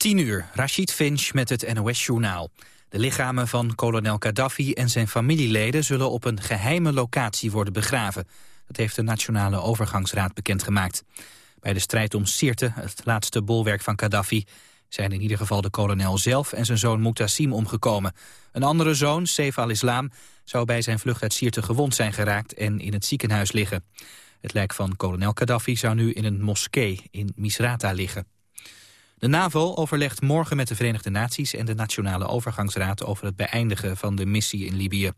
10 uur, Rashid Finch met het NOS-journaal. De lichamen van kolonel Gaddafi en zijn familieleden... zullen op een geheime locatie worden begraven. Dat heeft de Nationale Overgangsraad bekendgemaakt. Bij de strijd om Sirte, het laatste bolwerk van Gaddafi... zijn in ieder geval de kolonel zelf en zijn zoon Muqtassim omgekomen. Een andere zoon, Saif al-Islam, zou bij zijn vlucht uit Sirte gewond zijn geraakt... en in het ziekenhuis liggen. Het lijk van kolonel Gaddafi zou nu in een moskee in Misrata liggen. De NAVO overlegt morgen met de Verenigde Naties en de Nationale Overgangsraad over het beëindigen van de missie in Libië.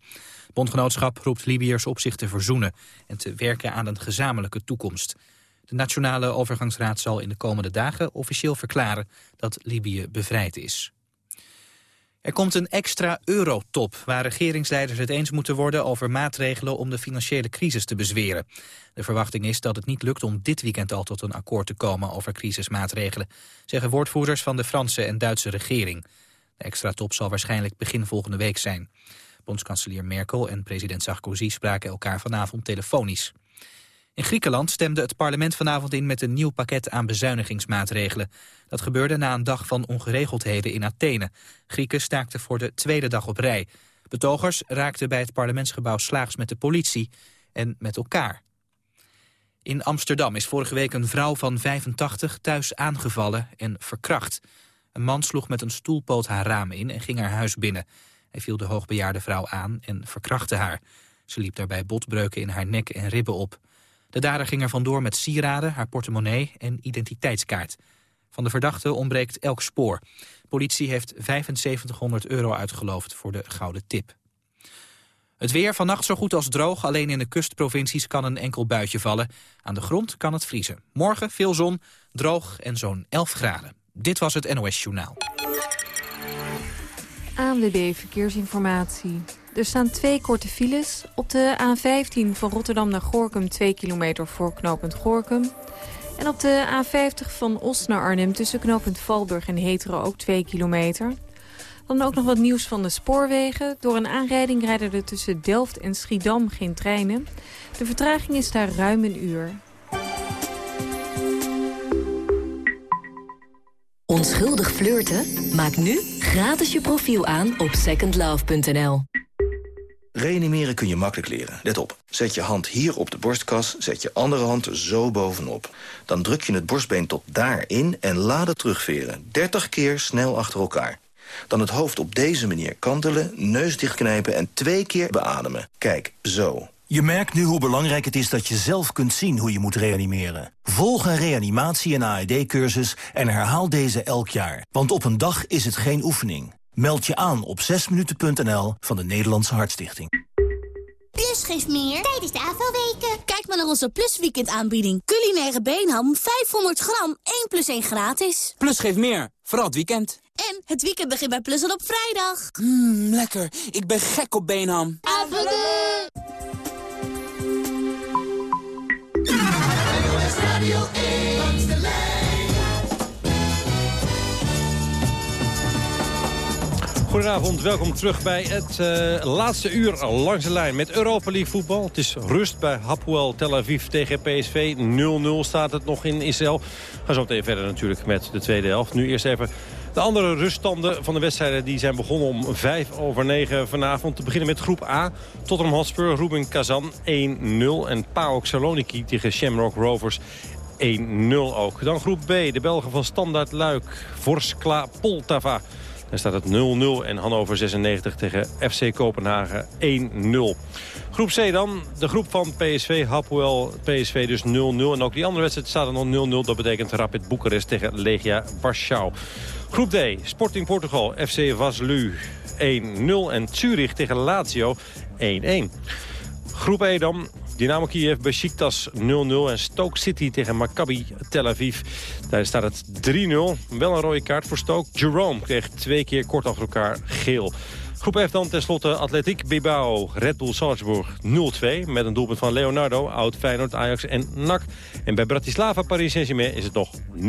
Bondgenootschap roept Libiërs op zich te verzoenen en te werken aan een gezamenlijke toekomst. De Nationale Overgangsraad zal in de komende dagen officieel verklaren dat Libië bevrijd is. Er komt een extra eurotop waar regeringsleiders het eens moeten worden over maatregelen om de financiële crisis te bezweren. De verwachting is dat het niet lukt om dit weekend al tot een akkoord te komen over crisismaatregelen, zeggen woordvoerders van de Franse en Duitse regering. De extra top zal waarschijnlijk begin volgende week zijn. Bondskanselier Merkel en president Sarkozy spraken elkaar vanavond telefonisch. In Griekenland stemde het parlement vanavond in met een nieuw pakket aan bezuinigingsmaatregelen. Dat gebeurde na een dag van ongeregeldheden in Athene. Grieken staakten voor de tweede dag op rij. Betogers raakten bij het parlementsgebouw slaags met de politie en met elkaar. In Amsterdam is vorige week een vrouw van 85 thuis aangevallen en verkracht. Een man sloeg met een stoelpoot haar raam in en ging haar huis binnen. Hij viel de hoogbejaarde vrouw aan en verkrachtte haar. Ze liep daarbij botbreuken in haar nek en ribben op. De dader ging er vandoor met sieraden, haar portemonnee en identiteitskaart. Van de verdachte ontbreekt elk spoor. Politie heeft 7500 euro uitgeloofd voor de gouden tip. Het weer vannacht zo goed als droog. Alleen in de kustprovincies kan een enkel buitje vallen. Aan de grond kan het vriezen. Morgen veel zon, droog en zo'n 11 graden. Dit was het NOS Journaal. ANWB Verkeersinformatie. Er staan twee korte files. Op de A15 van Rotterdam naar Gorkum 2 kilometer voor knooppunt Gorkum. En op de A50 van Os naar Arnhem tussen knooppunt Valburg en Hetero ook 2 kilometer. Dan ook nog wat nieuws van de spoorwegen. Door een aanrijding rijden er tussen Delft en Schiedam geen treinen. De vertraging is daar ruim een uur. Onschuldig flirten? Maak nu gratis je profiel aan op secondlove.nl. Reanimeren kun je makkelijk leren. Let op. Zet je hand hier op de borstkas, zet je andere hand zo bovenop. Dan druk je het borstbeen tot daarin en laat het terugveren. 30 keer snel achter elkaar. Dan het hoofd op deze manier kantelen, neus dichtknijpen en twee keer beademen. Kijk, zo. Je merkt nu hoe belangrijk het is dat je zelf kunt zien hoe je moet reanimeren. Volg een reanimatie- en AED-cursus en herhaal deze elk jaar. Want op een dag is het geen oefening. Meld je aan op 6minuten.nl van de Nederlandse Hartstichting. Plus geeft meer tijdens de AVO-weken. Kijk maar naar onze Plus Weekend aanbieding. Culinaire beenham 500 gram, 1 plus 1 gratis. Plus geeft meer, vooral het weekend. En het weekend begint bij Plus al op vrijdag. Mmm, lekker. Ik ben gek op beenham. AVO! Radio 1 langs de lijn. Goedenavond, welkom terug bij het uh, laatste uur langs de lijn met Europa League voetbal. Het is rust bij Hapoel Tel Aviv tegen PSV. 0-0 staat het nog in Israël. Gaan zo meteen verder natuurlijk met de tweede helft. Nu eerst even de andere ruststanden van de wedstrijden die zijn begonnen om 5 over 9 vanavond. Te beginnen met groep A. Tottenham Hotspur, Ruben Kazan 1-0. En PAOK Saloniki tegen Shamrock Rovers 1-0 ook. Dan groep B, de Belgen van Standaard Luik, Vorskla Poltava. Daar staat het 0-0 en Hannover 96 tegen FC Kopenhagen 1-0. Groep C dan, de groep van PSV, Hapoel, PSV dus 0-0. En ook die andere wedstrijd staat er nog 0-0. Dat betekent Rapid Boekarest tegen Legia Warschau. Groep D, Sporting Portugal, FC Vaslui 1-0 en Zurich tegen Lazio 1-1. Groep E dan, Dynamo Kiev, Besiktas 0-0 en Stoke City tegen Maccabi Tel Aviv. Daar staat het 3-0. Wel een rode kaart voor Stoke. Jerome kreeg twee keer kort achter elkaar geel. Groep F dan tenslotte Atletiek Bilbao, Red Bull Salzburg 0-2... met een doelpunt van Leonardo, oud Feyenoord, Ajax en NAC. En bij Bratislava Paris Saint-Germain is het nog 0-0.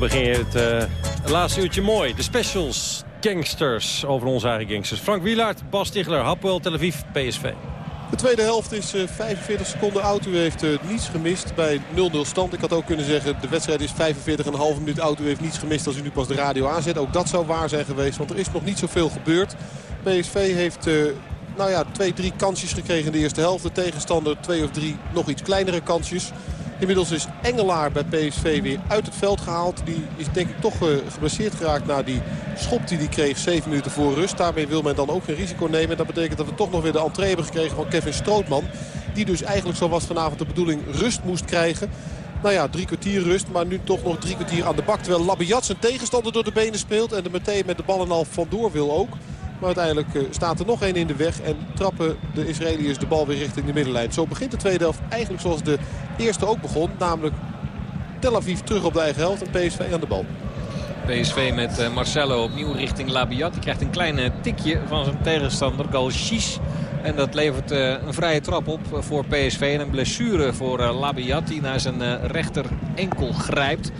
Begin je het uh, laatste uurtje mooi. De specials, gangsters, over onze eigen gangsters. Frank Wielaert, Bas Stigler, Hapoel, Tel Aviv, PSV. De tweede helft is 45 eh, seconden oud. U heeft uh, niets gemist bij 0-0 stand. Ik had ook kunnen zeggen de wedstrijd is 45,5 minuut oud. U heeft niets gemist als u nu pas de radio aanzet. Ook dat zou waar zijn geweest, want er is nog niet zoveel gebeurd. PSV heeft nou ja, twee, drie kansjes gekregen in de eerste helft. De tegenstander twee of drie nog iets kleinere kansjes. Inmiddels is Engelaar bij PSV weer uit het veld gehaald. Die is denk ik toch uh, geblesseerd geraakt na die schop die hij kreeg 7 minuten voor rust. Daarmee wil men dan ook geen risico nemen. Dat betekent dat we toch nog weer de entree hebben gekregen van Kevin Strootman. Die dus eigenlijk zo was vanavond de bedoeling rust moest krijgen. Nou ja, drie kwartier rust, maar nu toch nog drie kwartier aan de bak. Terwijl Labiat zijn tegenstander door de benen speelt en er meteen met de bal en al vandoor wil ook. Maar uiteindelijk eh, staat er nog één in de weg en trappen de Israëliërs de bal weer richting de middenlijn. Zo begint de tweede helft eigenlijk zoals de eerste ook begon. Namelijk Tel Aviv terug op de eigen helft en PSV aan de bal. PSV met eh, Marcelo opnieuw richting Labiat. Die krijgt een klein tikje van zijn tegenstander Galchis. En dat levert een vrije trap op voor PSV. En een blessure voor Labiat die naar zijn rechter enkel grijpt.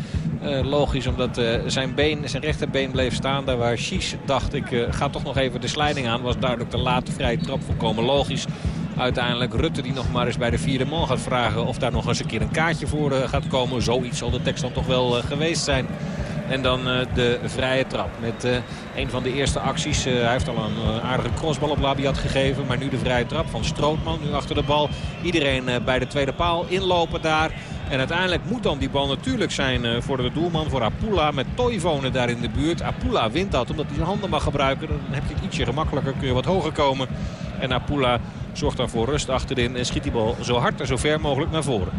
Uh, logisch omdat uh, zijn, been, zijn rechterbeen bleef staan. Daar waar Shish dacht ik uh, ga toch nog even de slijding aan. Was duidelijk de late vrije trap volkomen logisch. Uiteindelijk Rutte die nog maar eens bij de vierde man gaat vragen of daar nog eens een keer een kaartje voor gaat komen. Zoiets zal de tekst dan toch wel geweest zijn. En dan de vrije trap met een van de eerste acties. Hij heeft al een aardige crossbal op Labiat gegeven. Maar nu de vrije trap van Strootman. Nu achter de bal. Iedereen bij de tweede paal inlopen daar. En uiteindelijk moet dan die bal natuurlijk zijn voor de doelman, voor Apula. Met Toivonen daar in de buurt. Apula wint dat omdat hij zijn handen mag gebruiken. Dan heb je het ietsje gemakkelijker, kun je wat hoger komen. En Apula zorgt dan voor rust achterin en schiet die bal zo hard en zo ver mogelijk naar voren.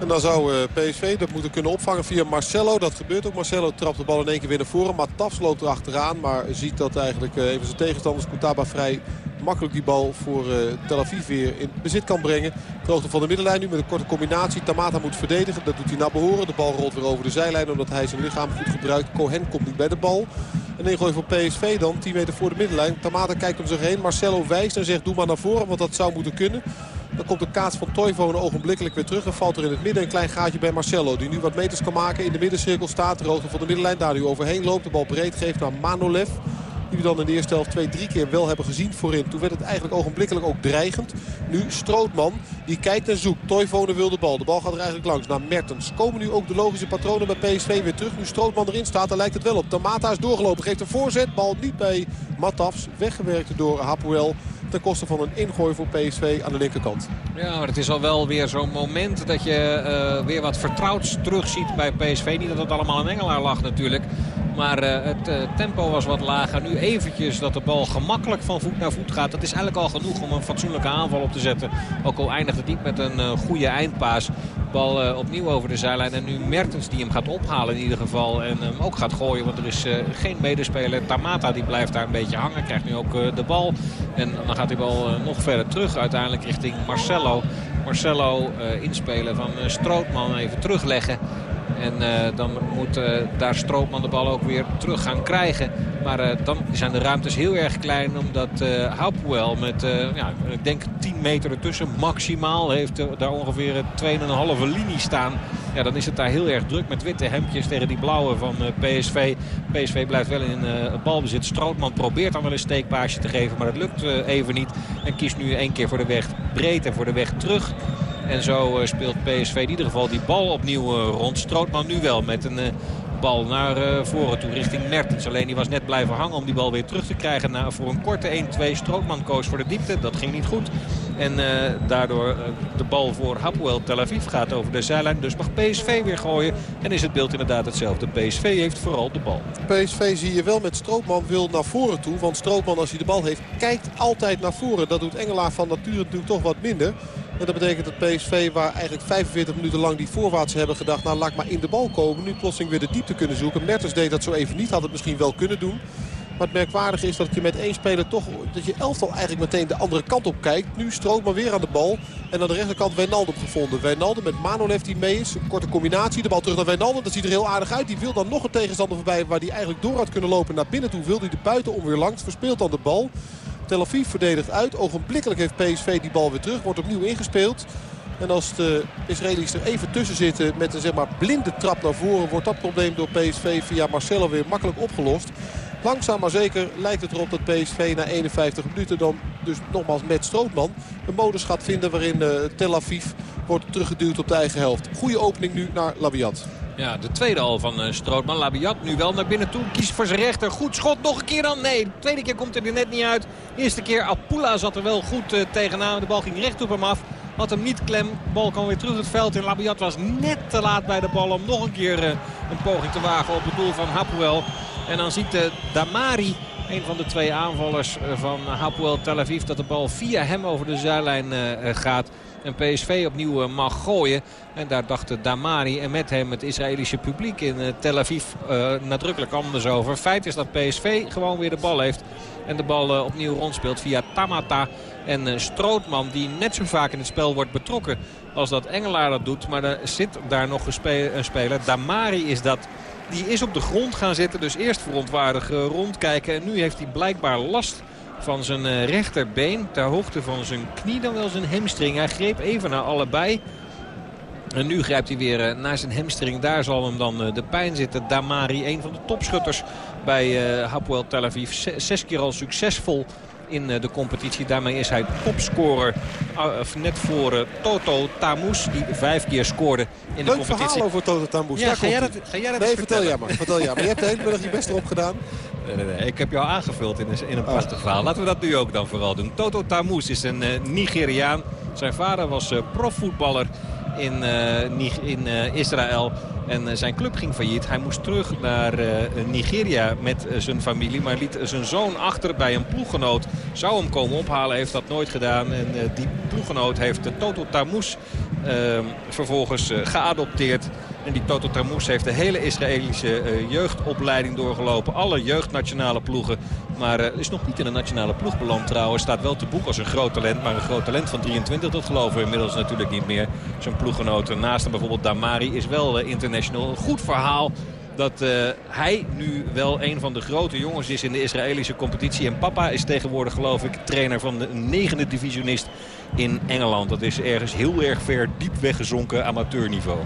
En dan zou PSV dat moeten kunnen opvangen via Marcelo. Dat gebeurt ook. Marcelo trapt de bal in één keer weer naar voren. Maar Tafs loopt er achteraan. Maar ziet dat eigenlijk een van zijn tegenstanders, Koutaba, vrij makkelijk die bal voor Tel Aviv weer in bezit kan brengen. Droogte van de middenlijn nu met een korte combinatie. Tamata moet verdedigen. Dat doet hij naar behoren. De bal rolt weer over de zijlijn omdat hij zijn lichaam goed gebruikt. Cohen komt niet bij de bal. Een ingooi voor PSV dan. 10 meter voor de middenlijn. Tamata kijkt om zich heen. Marcelo wijst en zegt doe maar naar voren. Want dat zou moeten kunnen. Dan komt de kaats van Toivonen ogenblikkelijk weer terug. En valt er in het midden een klein gaatje bij Marcelo. Die nu wat meters kan maken. In de middencirkel staat. De van de middenlijn. Daar nu overheen loopt. De bal breed geeft naar Manolev. Die we dan in de eerste helft twee, drie keer wel hebben gezien voorin. Toen werd het eigenlijk ogenblikkelijk ook dreigend. Nu Strootman. Die kijkt en zoekt. Toivonen wil de bal. De bal gaat er eigenlijk langs naar Mertens. Komen nu ook de logische patronen bij PSV weer terug. Nu Strootman erin staat. Daar lijkt het wel op. Tamata is doorgelopen. Geeft een voorzet. Bal niet bij Matafs. Weggewerkt door Hapoel ten koste van een ingooi voor PSV aan de linkerkant. Ja, maar het is al wel weer zo'n moment dat je uh, weer wat vertrouwds terugziet bij PSV. Niet dat het allemaal in Engelaar lag natuurlijk. Maar uh, het uh, tempo was wat lager. Nu eventjes dat de bal gemakkelijk van voet naar voet gaat. Dat is eigenlijk al genoeg om een fatsoenlijke aanval op te zetten. Ook al eindigt het niet met een uh, goede eindpaas. Bal opnieuw over de zijlijn. En nu Mertens die hem gaat ophalen in ieder geval. En hem ook gaat gooien. Want er is geen medespeler. Tamata die blijft daar een beetje hangen. Krijgt nu ook de bal. En dan gaat die bal nog verder terug. Uiteindelijk richting Marcelo. Marcelo inspelen van Strootman even terugleggen. En uh, dan moet uh, daar Stroopman de bal ook weer terug gaan krijgen. Maar uh, dan zijn de ruimtes heel erg klein. Omdat uh, Hapoel met, ja, ik denk 10 meter ertussen maximaal heeft daar ongeveer 2,5 linie staan. Ja, dan is het daar heel erg druk met witte hemdjes tegen die blauwe van PSV. PSV blijft wel in balbezit. Strootman probeert dan wel een steekpaasje te geven. Maar dat lukt even niet. En kiest nu één keer voor de weg breed en voor de weg terug. En zo uh, speelt PSV in ieder geval die bal opnieuw uh, rond. Strootman nu wel met een uh, bal naar voren toe richting Mertens. Alleen die was net blijven hangen om die bal weer terug te krijgen. Na, voor een korte 1-2 Strootman koos voor de diepte. Dat ging niet goed. En daardoor de bal voor Hapoel Tel Aviv gaat over de zijlijn. Dus mag PSV weer gooien. En is het beeld inderdaad hetzelfde. PSV heeft vooral de bal. PSV zie je wel met Strootman wil naar voren toe. Want Strootman als hij de bal heeft kijkt altijd naar voren. Dat doet Engelaar van nature natuurlijk toch wat minder. En dat betekent dat PSV, waar eigenlijk 45 minuten lang die voorwaarts hebben gedacht... nou, laat maar in de bal komen. Nu plotseling weer de diepte kunnen zoeken. Mertens deed dat zo even niet. Had het misschien wel kunnen doen. Maar het merkwaardige is dat je met één speler toch... dat je elftal eigenlijk meteen de andere kant op kijkt. Nu stroomt maar weer aan de bal. En aan de rechterkant Wijnaldum gevonden. Wijnaldum met Manolev die mee is. Een korte combinatie. De bal terug naar Wijnaldum. Dat ziet er heel aardig uit. Die wil dan nog een tegenstander voorbij waar hij eigenlijk door had kunnen lopen. Naar binnen toe wil hij de buiten om weer langs. Verspeelt dan de bal. Tel Aviv verdedigt uit. Ogenblikkelijk heeft PSV die bal weer terug. Wordt opnieuw ingespeeld. En als de Israëli's er even tussen zitten met een zeg maar, blinde trap naar voren... wordt dat probleem door PSV via Marcelo weer makkelijk opgelost. Langzaam maar zeker lijkt het erop dat PSV na 51 minuten dan dus nogmaals met Strootman... een modus gaat vinden waarin uh, Tel Aviv wordt teruggeduwd op de eigen helft. Goede opening nu naar Labiat. Ja, de tweede al van uh, Strootman. Labiat nu wel naar binnen toe. Kiest voor zijn rechter. Goed schot. Nog een keer dan. Nee, de tweede keer komt hij er net niet uit. De eerste keer Apula zat er wel goed uh, tegenaan. De bal ging recht op hem af. Had hem niet klem. De bal kwam weer terug het veld. En Labiat was net te laat bij de bal om nog een keer uh, een poging te wagen op het doel van Hapoel. En dan ziet Damari, een van de twee aanvallers van Hapoel Tel Aviv... dat de bal via hem over de zijlijn gaat en PSV opnieuw mag gooien. En daar dachten Damari en met hem het Israëlische publiek in Tel Aviv uh, nadrukkelijk anders over. Feit is dat PSV gewoon weer de bal heeft. En de bal opnieuw rondspeelt via Tamata en Strootman. Die net zo vaak in het spel wordt betrokken als dat Engelaar dat doet. Maar er zit daar nog een speler. Damari is dat. Die is op de grond gaan zitten. Dus eerst verontwaardig rondkijken. En nu heeft hij blijkbaar last van zijn uh, rechterbeen. Ter hoogte van zijn knie dan wel zijn hamstring. Hij greep even naar allebei. En nu grijpt hij weer uh, naar zijn hamstring. Daar zal hem dan uh, de pijn zitten. Damari, een van de topschutters bij Hapoel Tel Aviv. Zes keer al succesvol in de competitie. Daarmee is hij topscorer net voor Toto Tamous. Die vijf keer scoorde in de Leuk competitie. verhaal over Toto Tamous. Ja, ga jij dat, ga jij dat nee, vertel jij maar. Vertel jij maar. Je hebt de hele middag je best erop gedaan. Nee, nee, nee. Ik heb jou aangevuld in een, in een prachtig verhaal. Laten we dat nu ook dan vooral doen. Toto Tamous is een uh, Nigeriaan. Zijn vader was uh, profvoetballer in, uh, in Israël. En zijn club ging failliet. Hij moest terug naar Nigeria met zijn familie. Maar liet zijn zoon achter bij een ploeggenoot. Zou hem komen ophalen, heeft dat nooit gedaan. En die ploeggenoot heeft Toto Tamous vervolgens geadopteerd. En die Toto Tamous heeft de hele Israëlische uh, jeugdopleiding doorgelopen. Alle jeugdnationale ploegen. Maar uh, is nog niet in de nationale ploeg beland trouwens. Staat wel te boek als een groot talent. Maar een groot talent van 23, dat geloven we inmiddels natuurlijk niet meer. Zijn ploeggenoten naast hem bijvoorbeeld Damari is wel uh, international. Een goed verhaal dat hij nu wel een van de grote jongens is in de Israëlische competitie. En papa is tegenwoordig geloof ik trainer van de negende divisionist in Engeland. Dat is ergens heel erg ver diep weggezonken amateurniveau.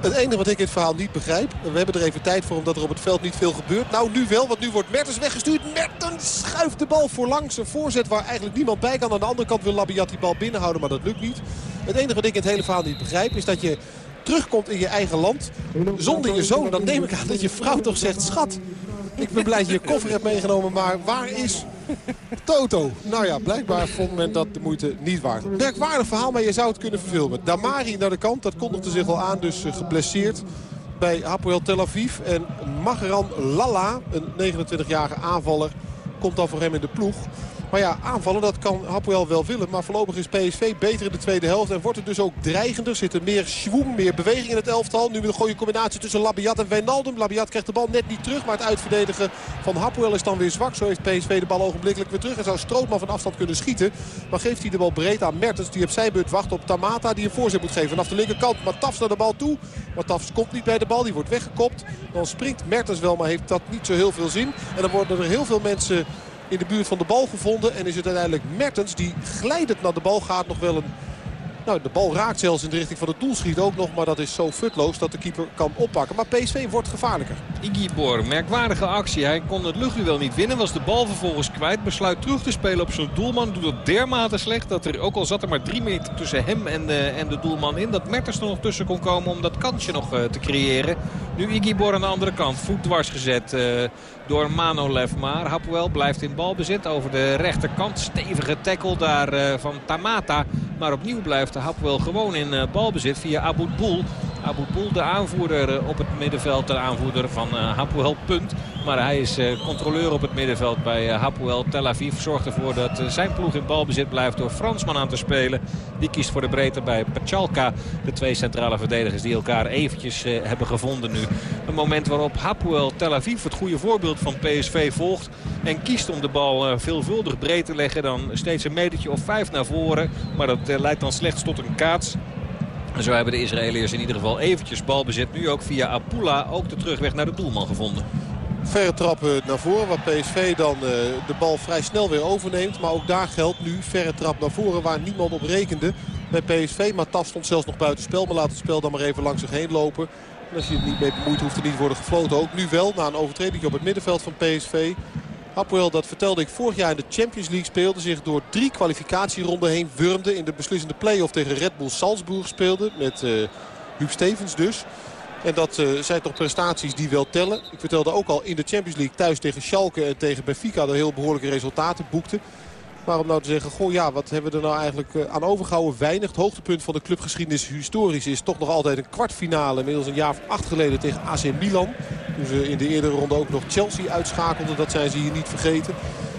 Het enige wat ik in het verhaal niet begrijp... we hebben er even tijd voor omdat er op het veld niet veel gebeurt. Nou, nu wel, want nu wordt Mertens weggestuurd. Mertens schuift de bal voorlangs. Een voorzet waar eigenlijk niemand bij kan. Aan de andere kant wil Labiat die bal binnenhouden, maar dat lukt niet. Het enige wat ik in het hele verhaal niet begrijp is dat je terugkomt in je eigen land zonder je zoon. Dan neem ik aan dat je vrouw toch zegt, schat, ik ben blij dat je je koffer hebt meegenomen, maar waar is Toto? Nou ja, blijkbaar vond men dat de moeite niet waard. Merkwaardig verhaal, maar je zou het kunnen verfilmen. Damari naar de kant, dat kondigde zich al aan, dus geblesseerd bij Hapoel Tel Aviv. En Magran Lalla, een 29-jarige aanvaller, komt dan voor hem in de ploeg. Maar ja, aanvallen dat kan Hapoel wel willen. Maar voorlopig is PSV beter in de tweede helft. En wordt het dus ook dreigender. Zit er meer schwoem, meer beweging in het elftal. Nu een goede combinatie tussen Labiat en Wijnaldum. Labiat krijgt de bal net niet terug. Maar het uitverdedigen van Hapoel is dan weer zwak. Zo heeft PSV de bal ogenblikkelijk weer terug. En zou Strootman van afstand kunnen schieten. Maar geeft hij de bal breed aan Mertens. Die op zijn beurt wacht op Tamata. Die een voorzet moet geven vanaf de linkerkant. Maar naar de bal toe. Maar komt niet bij de bal. Die wordt weggekopt. Dan springt Mertens wel. Maar heeft dat niet zo heel veel zin. En dan worden er heel veel mensen in de buurt van de bal gevonden. En is het uiteindelijk Mertens die glijdend naar de bal gaat. Nog wel een... Nou, de bal raakt zelfs in de richting van het doelschiet ook nog. Maar dat is zo futloos dat de keeper kan oppakken. Maar PSV wordt gevaarlijker. Igibor, merkwaardige actie. Hij kon het luchtduel niet winnen. Was de bal vervolgens kwijt. Besluit terug te spelen op zijn doelman. Doet dat dermate slecht dat er ook al zat er maar drie meter tussen hem en de, en de doelman in. Dat Mertens er nog tussen kon komen om dat kansje nog uh, te creëren. Nu Igibor aan de andere kant. Voet dwars gezet. Uh, door Manolev. Maar Hapoel blijft in balbezit over de rechterkant. Stevige tackle daar uh, van Tamata. Maar opnieuw blijft Hapoel gewoon in uh, balbezit via Aboudboul. Aboudboul de aanvoerder uh, op het middenveld. De aanvoerder van Hapoel punt. Maar hij is controleur op het middenveld bij Hapoel Tel Aviv. Zorgt ervoor dat zijn ploeg in balbezit blijft door Fransman aan te spelen. Die kiest voor de breedte bij Pachalka. De twee centrale verdedigers die elkaar eventjes hebben gevonden nu. Een moment waarop Hapoel Tel Aviv het goede voorbeeld van PSV volgt. En kiest om de bal veelvuldig breed te leggen. Dan steeds een metertje of vijf naar voren. Maar dat leidt dan slechts tot een kaats. En zo hebben de Israëliërs in ieder geval eventjes balbezit. Nu ook via Apula ook de terugweg naar de doelman gevonden. Verre trappen naar voren waar PSV dan uh, de bal vrij snel weer overneemt. Maar ook daar geldt nu verre trap naar voren waar niemand op rekende. bij PSV. Maar Taf stond zelfs nog buiten spel. Maar laat het spel dan maar even langs zich heen lopen. En als je het niet mee bemoeit hoeft er niet worden gefloten. Ook nu wel, na een overtreding op het middenveld van PSV. Hapoel, dat vertelde ik vorig jaar in de Champions League speelde. Zich door drie kwalificatieronden heen wurmde. In de beslissende play-off tegen Red Bull Salzburg speelde. Met uh, Huub Stevens dus. En dat uh, zijn toch prestaties die wel tellen. Ik vertelde ook al in de Champions League thuis tegen Schalke en tegen Benfica... dat heel behoorlijke resultaten boekte. Maar om nou te zeggen, goh ja, wat hebben we er nou eigenlijk uh, aan overgehouden? Weinig. Het hoogtepunt van de clubgeschiedenis historisch is toch nog altijd een kwartfinale. Inmiddels een jaar of acht geleden tegen AC Milan. Toen ze in de eerdere ronde ook nog Chelsea uitschakelden. Dat zijn ze hier niet vergeten.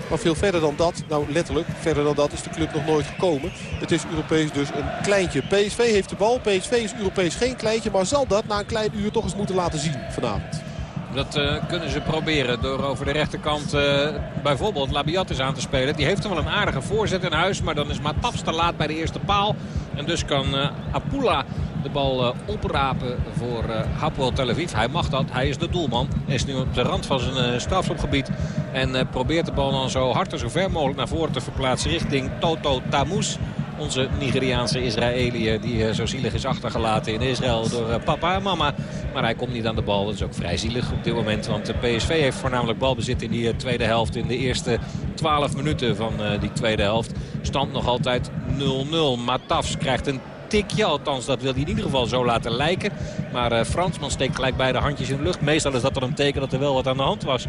Maar veel verder dan dat, nou letterlijk, verder dan dat is de club nog nooit gekomen. Het is Europees dus een kleintje. PSV heeft de bal. PSV is Europees geen kleintje. Maar zal dat na een klein uur toch eens moeten laten zien vanavond. Dat uh, kunnen ze proberen door over de rechterkant uh, bijvoorbeeld Labiat aan te spelen. Die heeft er wel een aardige voorzet in huis. Maar dan is Matafs te laat bij de eerste paal. En dus kan uh, Apula de bal oprapen voor Hapoel Tel Aviv. Hij mag dat. Hij is de doelman. Hij is nu op de rand van zijn strafschopgebied. En probeert de bal dan zo hard en zo ver mogelijk naar voren te verplaatsen richting Toto Tamous. Onze Nigeriaanse Israëliër die zo zielig is achtergelaten in Israël door papa en mama. Maar hij komt niet aan de bal. Dat is ook vrij zielig op dit moment. Want de PSV heeft voornamelijk balbezit in die tweede helft. In de eerste 12 minuten van die tweede helft. Stand nog altijd 0-0. Matafs krijgt een tikje. Althans, dat wil hij in ieder geval zo laten lijken. Maar Fransman steekt gelijk beide handjes in de lucht. Meestal is dat dan een teken dat er wel wat aan de hand was.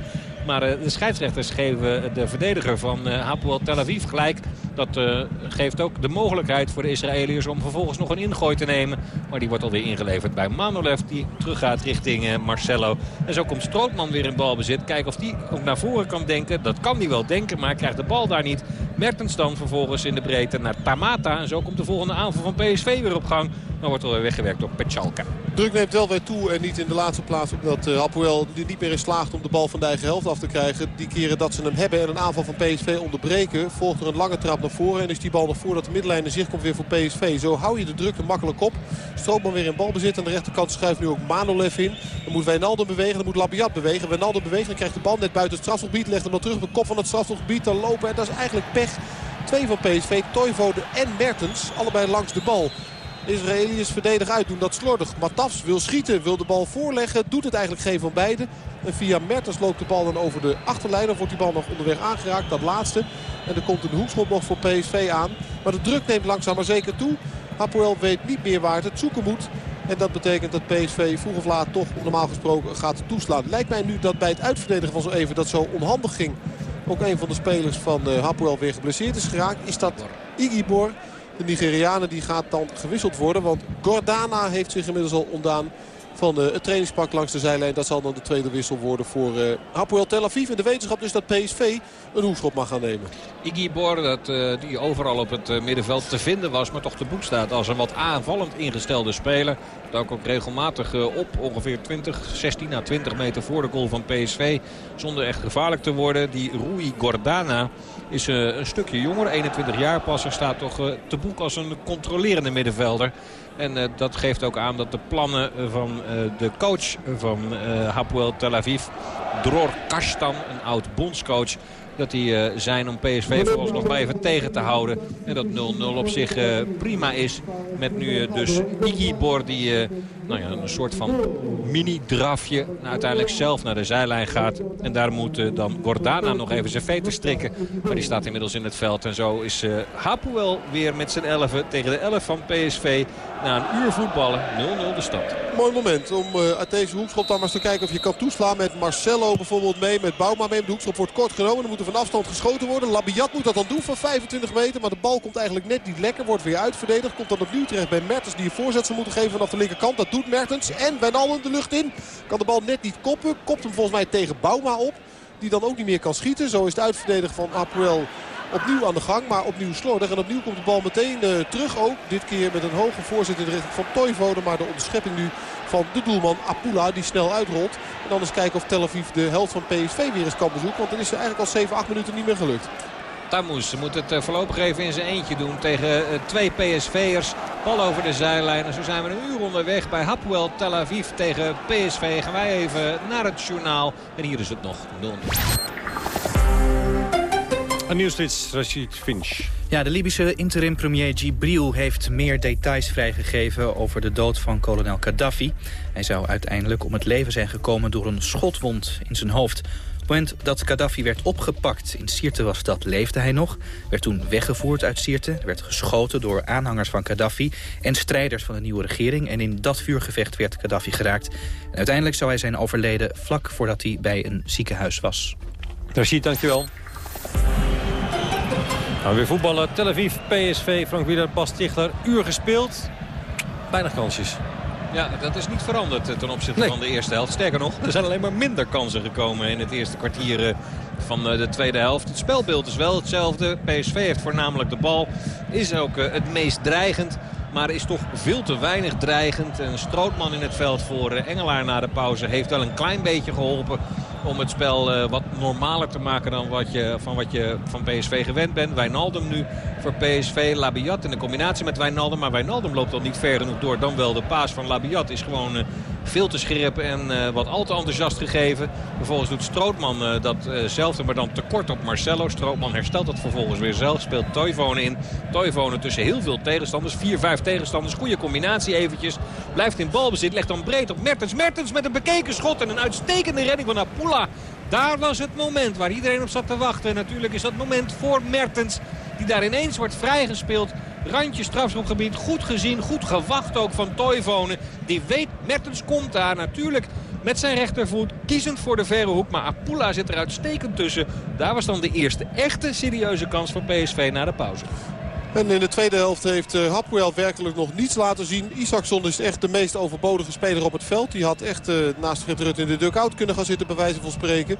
Maar uh, de scheidsrechters geven de verdediger van uh, Hapoel Tel Aviv gelijk. Dat uh, geeft ook de mogelijkheid voor de Israëliërs om vervolgens nog een ingooi te nemen. Maar die wordt alweer ingeleverd bij Manolev. Die teruggaat richting Marcelo. En zo komt Strootman weer in balbezit. Kijken of die ook naar voren kan denken. Dat kan hij wel denken, maar krijgt de bal daar niet. Mertens dan vervolgens in de breedte naar Tamata. En zo komt de volgende aanval van PSV weer op gang. Dan wordt alweer weggewerkt door Petchalka. Druk neemt wel weer toe en niet in de laatste plaats omdat uh, er niet meer in slaagt om de bal van de eigen helft af te krijgen. Die keren dat ze hem hebben en een aanval van PSV onderbreken. Volgt er een lange trap naar voren en is die bal nog voordat de middenlijn in zicht komt weer voor PSV. Zo hou je de druk er makkelijk op. Stroopman weer in balbezit. Aan de rechterkant schuift nu ook Manolev in. Dan moet Wijnaldum bewegen, dan moet Labiat bewegen. Wijnaldum beweegt, dan krijgt de bal net buiten het strafgebied. Legt hem dan terug op de kop van het strafgebied. Dan lopen en dat is eigenlijk pech. Twee van PSV, Toivonen en Mertens. Allebei langs de bal. Israëliërs verdedigen uit, doen dat slordig. Matafs wil schieten, wil de bal voorleggen. Doet het eigenlijk geen van beiden. En via Mertens loopt de bal dan over de achterlijn. Of wordt die bal nog onderweg aangeraakt, dat laatste. En er komt een hoekschop nog voor PSV aan. Maar de druk neemt langzaam maar zeker toe. Hapoel weet niet meer waar het zoeken moet. En dat betekent dat PSV vroeg of laat toch normaal gesproken gaat toeslaan. Lijkt mij nu dat bij het uitverdedigen van zo even dat zo onhandig ging. Ook een van de spelers van uh, Hapoel weer geblesseerd is geraakt. Is dat Igibor? De Nigerianen die gaat dan gewisseld worden. Want Gordana heeft zich inmiddels al ontdaan van uh, het trainingspak langs de zijlijn. Dat zal dan de tweede wissel worden voor uh, Hapoel Tel Aviv. In de wetenschap dus dat PSV een hoekschop mag gaan nemen. Igibor, dat, uh, die overal op het middenveld te vinden was, maar toch te boek staat als een wat aanvallend ingestelde speler. Ook regelmatig op, ongeveer 20, 16 à 20 meter voor de goal van PSV. Zonder echt gevaarlijk te worden. Die Rui Gordana is een stukje jonger, 21 jaar pas. Er staat toch te boek als een controlerende middenvelder. En dat geeft ook aan dat de plannen van de coach van Hapoel Tel Aviv, Dror Kastan, een oud bondscoach, dat die uh, zijn om PSV vooralsnog maar even tegen te houden. En dat 0-0 op zich uh, prima is. Met nu uh, dus Igibor die nou ja, een soort van mini-drafje uiteindelijk zelf naar de zijlijn gaat. En daar moet dan Gordana nog even zijn veten strikken. Maar die staat inmiddels in het veld. En zo is Hapoel weer met zijn 11 tegen de 11 van PSV. Na een uur voetballen 0-0 de stand. Mooi moment om uit deze hoekschop dan maar eens te kijken of je kan toeslaan. Met Marcelo bijvoorbeeld mee, met Bouma mee. De hoekschop wordt kort genomen. Dan moet er van afstand geschoten worden. Labiat moet dat dan doen van 25 meter. Maar de bal komt eigenlijk net niet lekker. Wordt weer uitverdedigd. Komt dan opnieuw terecht bij Mertens die een voorzet zou moeten geven vanaf de linkerkant. Dat doet Mertens. En Wijnaldum de lucht in. Kan de bal net niet koppen. Kopt hem volgens mij tegen Bouma op. Die dan ook niet meer kan schieten. Zo is het uitverdedigen van Apuel opnieuw aan de gang. Maar opnieuw slordig. En opnieuw komt de bal meteen uh, terug ook. Dit keer met een hoge voorzet in de richting van Toivonen. Maar de onderschepping nu van de doelman Apula die snel uitrolt. En dan eens kijken of Tel Aviv de helft van PSV weer eens kan bezoeken. Want dan is er eigenlijk al 7, 8 minuten niet meer gelukt. Tamoes moet het uh, voorlopig even in zijn eentje doen tegen uh, twee PSV'ers. Bal over de zijlijn. En zo zijn we een uur onderweg bij Hapoel Tel Aviv tegen PSV. Gaan wij even naar het journaal. En hier is het nog 0. Een nieuwsflits, Rashid Finch. Ja, de Libische interim-premier Gibril heeft meer details vrijgegeven over de dood van kolonel Gaddafi. Hij zou uiteindelijk om het leven zijn gekomen door een schotwond in zijn hoofd. Moment dat Gaddafi werd opgepakt in Sirte was dat, leefde hij nog. Werd toen weggevoerd uit Sirte, werd geschoten door aanhangers van Gaddafi... en strijders van de nieuwe regering. En in dat vuurgevecht werd Gaddafi geraakt. En uiteindelijk zou hij zijn overleden vlak voordat hij bij een ziekenhuis was. Rashid, dankjewel. Nou, weer voetballen. Tel Aviv, PSV, Frank Wieler, Bas Stichler. Uur gespeeld. Weinig kansjes. Ja, dat is niet veranderd eh, ten opzichte van de eerste helft. Sterker nog, er zijn alleen maar minder kansen gekomen in het eerste kwartier eh, van eh, de tweede helft. Het spelbeeld is wel hetzelfde. PSV heeft voornamelijk de bal. Is ook het meest dreigend. Maar is toch veel te weinig dreigend. Een strootman in het veld voor Engelaar na de pauze heeft wel een klein beetje geholpen om het spel uh, wat normaler te maken dan wat je, van wat je van PSV gewend bent. Wijnaldum nu voor PSV. Labiat in de combinatie met Wijnaldum. Maar Wijnaldum loopt al niet ver genoeg door. Dan wel de paas van Labiat is gewoon uh, veel te scherp en uh, wat al te enthousiast gegeven. Vervolgens doet Strootman datzelfde, maar dan tekort op Marcelo. Strootman herstelt het vervolgens weer zelf. Speelt Toivonen in. Toivonen tussen heel veel tegenstanders. 4, 5 tegenstanders. Goede combinatie eventjes. Blijft in balbezit. Legt dan breed op Mertens. Mertens met een bekeken schot en een uitstekende redding van Apula. Daar was het moment waar iedereen op zat te wachten. En natuurlijk is dat moment voor Mertens. Die daar ineens wordt vrijgespeeld. Randje strafschopgebied. Goed gezien. Goed gewacht ook van Toivonen. Die weet Mertens komt daar natuurlijk met zijn rechtervoet. Kiezend voor de verre hoek. Maar Apula zit er uitstekend tussen. Daar was dan de eerste echte serieuze kans voor PSV na de pauze. En in de tweede helft heeft uh, Hapoel werkelijk nog niets laten zien. Isaacson is echt de meest overbodige speler op het veld. Die had echt uh, naast Fred Rutte in de dugout kunnen gaan zitten bij wijze van spreken.